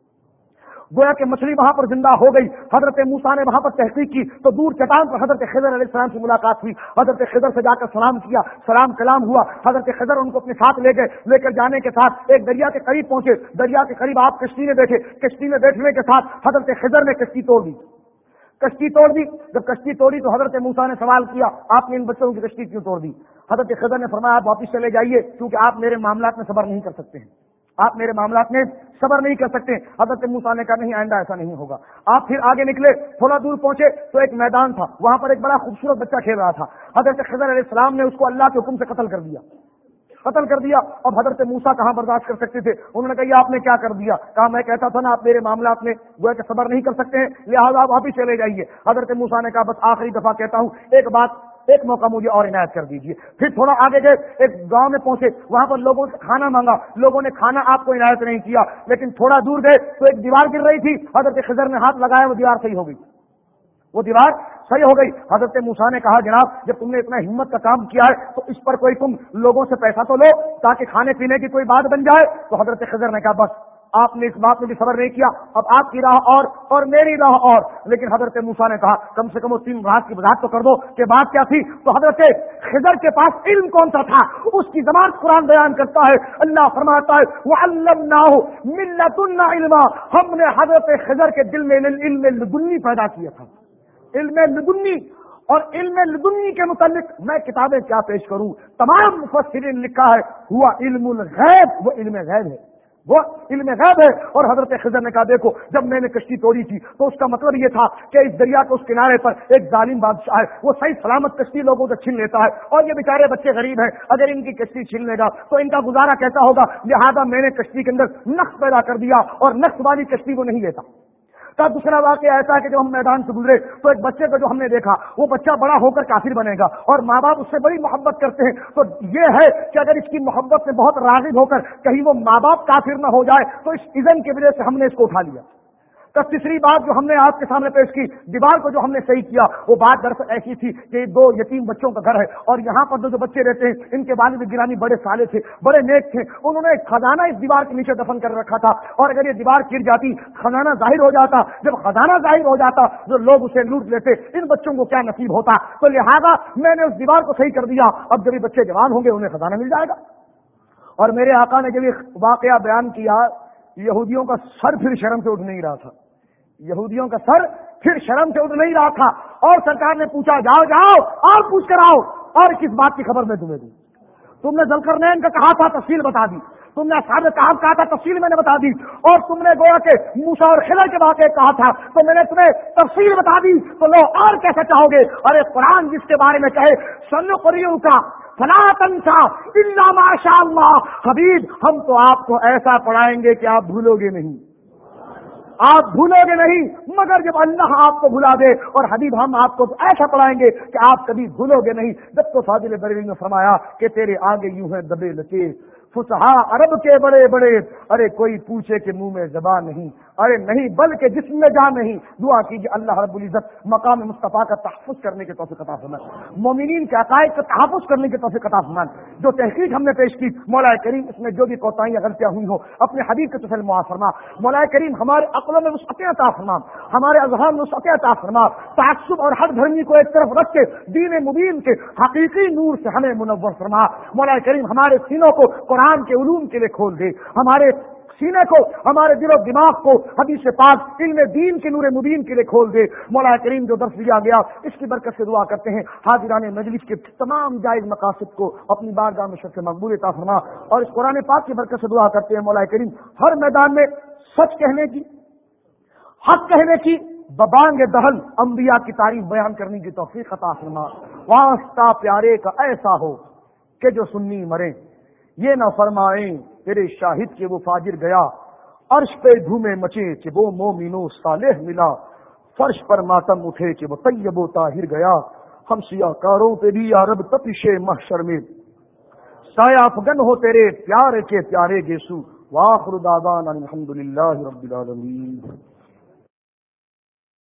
گویا کہ مچھلی وہاں پر زندہ ہو گئی۔ حضرت موسا نے وہاں پر تحقیق کی تو دور چٹان پر حضرت خضر علیہ السلام سے ملاقات ہوئی۔ حضرت خضر سے جا کر سلام کیا، سلام کلام ہوا۔ حضرت خضر ان کو اپنے ساتھ لے گئے، لے کر جانے کے ساتھ ایک دریا کے قریب پہنچے۔ دریا کے قریب آپ کشتی میں بیٹھے، کشتی میں بیٹھنے کے ساتھ حضرت خضر نے کشتی توڑ دی۔ کشتی توڑ دی۔ جب کشتی توڑی تو حضرت موسا نے سوال کیا، آپ نے ان بچوں کی کشتی کیوں توڑ دی؟ حضرت خضر نے فرمایا، آپ واپس چلے جائیے کیونکہ آپ میرے معاملات میں صبر نہیں کر سکتے ہیں۔ آپ میرے معاملات میں صبر نہیں کر سکتے۔ حضرت موسا نے کہا، نہیں آئندہ ایسا نہیں ہوگا۔ آپ پھر آگے نکلے، تھوڑا دور پہنچے تو ایک میدان تھا۔ وہاں پر ایک بڑا خوبصورت بچہ کھیل رہا تھا۔ حضرت خضر علیہ السلام نے اس کو اللہ کے حکم سے قتل کر دیا۔ قتل کر دیا۔ اب حضرت موسا کہاں برداشت کر سکتے تھے؟ انہوں نے کہا، یہ آپ نے کیا کر دیا؟ کہا، میں کہتا تھا نا، آپ میرے معاملات میں وہ کہ صبر نہیں کر سکتے ہیں، لہٰذا آپ ہاں واپس چلے جائیے۔ حضرت موسا نے کہا، بس آخری دفعہ کہتا ہوں، ایک بات ایک موقع مجھے اور عنایت کر دیجیے پھر تھوڑا آگے گئے، ایک گاؤں میں پہنچے، وہاں پر لوگوں سے کھانا مانگا۔ لوگوں نے کھانا آپ کو عنایت نہیں کیا، لیکن تھوڑا دور گئے تو ایک دیوار گر رہی تھی۔ حضرت خزر نے ہاتھ لگایا، وہ دیوار صحیح ہو گئی۔ وہ دیوار صحیح ہو گئی۔ حضرت موسا نے کہا، جناب، جب تم نے اتنا ہمت کا کام کیا ہے، تو اس پر کوئی تم لوگوں سے پیسہ تو لو تاکہ کھانے پینے کی کوئی بات بن جائے۔ تو حضرت خزر نے کہا، بس آپ نے اس بات میں بھی صبر نہیں کیا، اب آپ کی راہ اور اور میری راہ اور۔ لیکن حضرت موسا نے کہا، کم سے کم وہ تین رات کی وضاحت تو کر دو کہ بات کیا تھی۔ تو حضرت خضر کے پاس علم کون سا تھا؟ اس کی زبان قرآن بیان کرتا ہے، اللہ فرماتا ہے وہ اللہ ملت علما۔ ہم نے حضرت خضر کے دل میں علم لدنی پیدا کیا تھا۔ علم لدنی۔ اور علم لدنی کے متعلق میں کتابیں کیا پیش کروں؟ تمام مفسرین لکھا ہے، ہوا علم الغیب، وہ علم غیب ہے۔ وہ علم غیب ہے۔ اور حضرت خضر نے کہا، دیکھو، جب میں نے کشتی توڑی تھی تو اس کا مطلب یہ تھا کہ اس دریا کے اس کنارے پر ایک ظالم بادشاہ ہے۔ وہ صحیح سلامت کشتی لوگوں سے چھین لیتا ہے۔ اور یہ بیچارے بچے غریب ہیں۔ اگر ان کی کشتی چھین لے گا تو ان کا گزارا کیسا ہوگا؟ لہذا میں نے کشتی کے اندر نقص پیدا کر دیا اور نقص والی کشتی کو نہیں لیتا۔ کا دوسرا واقعہ ایسا ہے کہ جب ہم میدان سے گزرے تو ایک بچے کو جو ہم نے دیکھا، وہ بچہ بڑا ہو کر کافر بنے گا اور ماں باپ اس سے بڑی محبت کرتے ہیں۔ تو یہ ہے کہ اگر اس کی محبت سے بہت راغب ہو کر کہیں وہ ماں باپ کافر نہ ہو جائے تو اس ایزن کی وجہ سے ہم نے اس کو اٹھا لیا۔ تیسری بات جو ہم نے آپ کے سامنے پیش کی، دیوار کو جو ہم نے صحیح کیا، وہ بات دراصل ایسی تھی کہ دو یتیم بچوں کا گھر ہے اور یہاں پر جو بچے رہتے ہیں، ان کے والد گرانی بڑے سالے تھے، بڑے نیک تھے، انہوں نے خزانہ اس دیوار کے نیچے دفن کر رکھا تھا اور اگر یہ دیوار گر جاتی، خزانہ ظاہر ہو جاتا، جب خزانہ ظاہر ہو جاتا، جو لوگ اسے لوٹ لیتے، ان بچوں کو کیا نصیب ہوتا؟ تو لہذا میں نے اس دیوار کو صحیح کر دیا، اب جب یہ بچے جوان ہوں گے، انہیں خزانہ مل جائے گا۔ اور میرے آقا نے جب یہ واقعہ بیان کیا یہودیوں کا سر پھر شرم سے اٹھ نہیں رہا تھا۔ یہودیوں کا سر پھر شرم سے اٹھ نہیں رہا تھا۔ اور سرکار نے پوچھا، جاؤ جاؤ، اور پوچھ کر آؤ، اور کس بات کی خبر میں تمہیں دوں؟ تم نے زلکر نین کا کہا تھا، تفصیل بتا دی۔ تم نے صاحب کہا کہا تھا، تفصیل میں نے بتا دی۔ اور تم نے گویا کے موسا اور خلر کے واقعے کہا تھا۔ تو میں نے تمہیں تفصیل بتا دی۔ تو لو اور کیسا چاہو گے؟ ارے قرآن جس کے بارے میں کہے سن قریوں کا۔ فلاطن تھا اللہ ماشاء اللہ۔ حبیب، ہم تو آپ کو ایسا پڑھائیں گے کہ آپ بھولو گے نہیں۔ آپ بھولو گے نہیں، مگر جب اللہ آپ کو بھلا دے اور حبیب، ہم آپ کو ایسا پڑھائیں گے کہ آپ کبھی بھولو گے نہیں۔ جب تو فاضل بریلی نے فرمایا کہ تیرے آگے یوں ہیں دبے لچے فسحا عرب کے بڑے بڑے۔ ارے، کوئی پوچھے کہ منہ میں زبان نہیں۔ ارے نہیں، بلکہ جسم میں جان نہیں، دعا کیجیے اللہ رب العزت مقام مصطفیٰ کا تحفظ کرنے کے توفیق عطا فرمان مومنین کے عقائد کا تحفظ کرنے کے توفیق عطا فرمان جو تحقیق ہم نے پیش کی، مولا کریم اس میں جو بھی کوتاہیاں غلطیاں ہوئی ہو اپنے حبیب کے تفل فرما۔ مولا کریم ہمارے عقلوں میں وسعت عطا فرما۔ ہمارے اذہان میں وسعت عطا فرما۔ تعصب اور ہر دھرمی کو ایک طرف رکھ کے دین مبین کے حقیقی نور سے ہمیں منور فرما۔ مولا کریم ہمارے سینوں کو قرآن کے علوم کے لیے کھول دے۔ ہمارے سینے کو، ہمارے دل و دماغ کو حدیث پاک، علم دین کے نور مبین کے لیے کھول دے۔ مولا کریم جو درس لیا گیا، اس کی برکت سے دعا کرتے ہیں۔ حاضران مجلس کے تمام جائز مقاصد کو اپنی بارگاہ میں شخص مقبول عطا فرما۔ اور اس قرآن پاک کی برکت سے دعا کرتے ہیں مولا کریم۔ ہر میدان میں سچ کہنے کی، حق کہنے کی، ببانگ دہل انبیاء کی تعریف بیان کرنے کی توفیق عطا فرما۔ واسطہ پیارے کا ایسا ہو کہ جو سنی مرے، یہ نہ فرمائیں تیرے شاہد کے وہ فاجر گیا، عرش پہ دھومے مچے کہ وہ مومنو صالح ملا۔ فرش پر ماتم اٹھے کہ وہ طیب و طاہر گیا۔ ہم سیاہ کاروں پہ بھی عرب تپش محشر میں۔ سایہ افغن ہو تیرے پیارے کے پیارے گیسو۔ واخر دعوانا الحمد للہ رب العالمین۔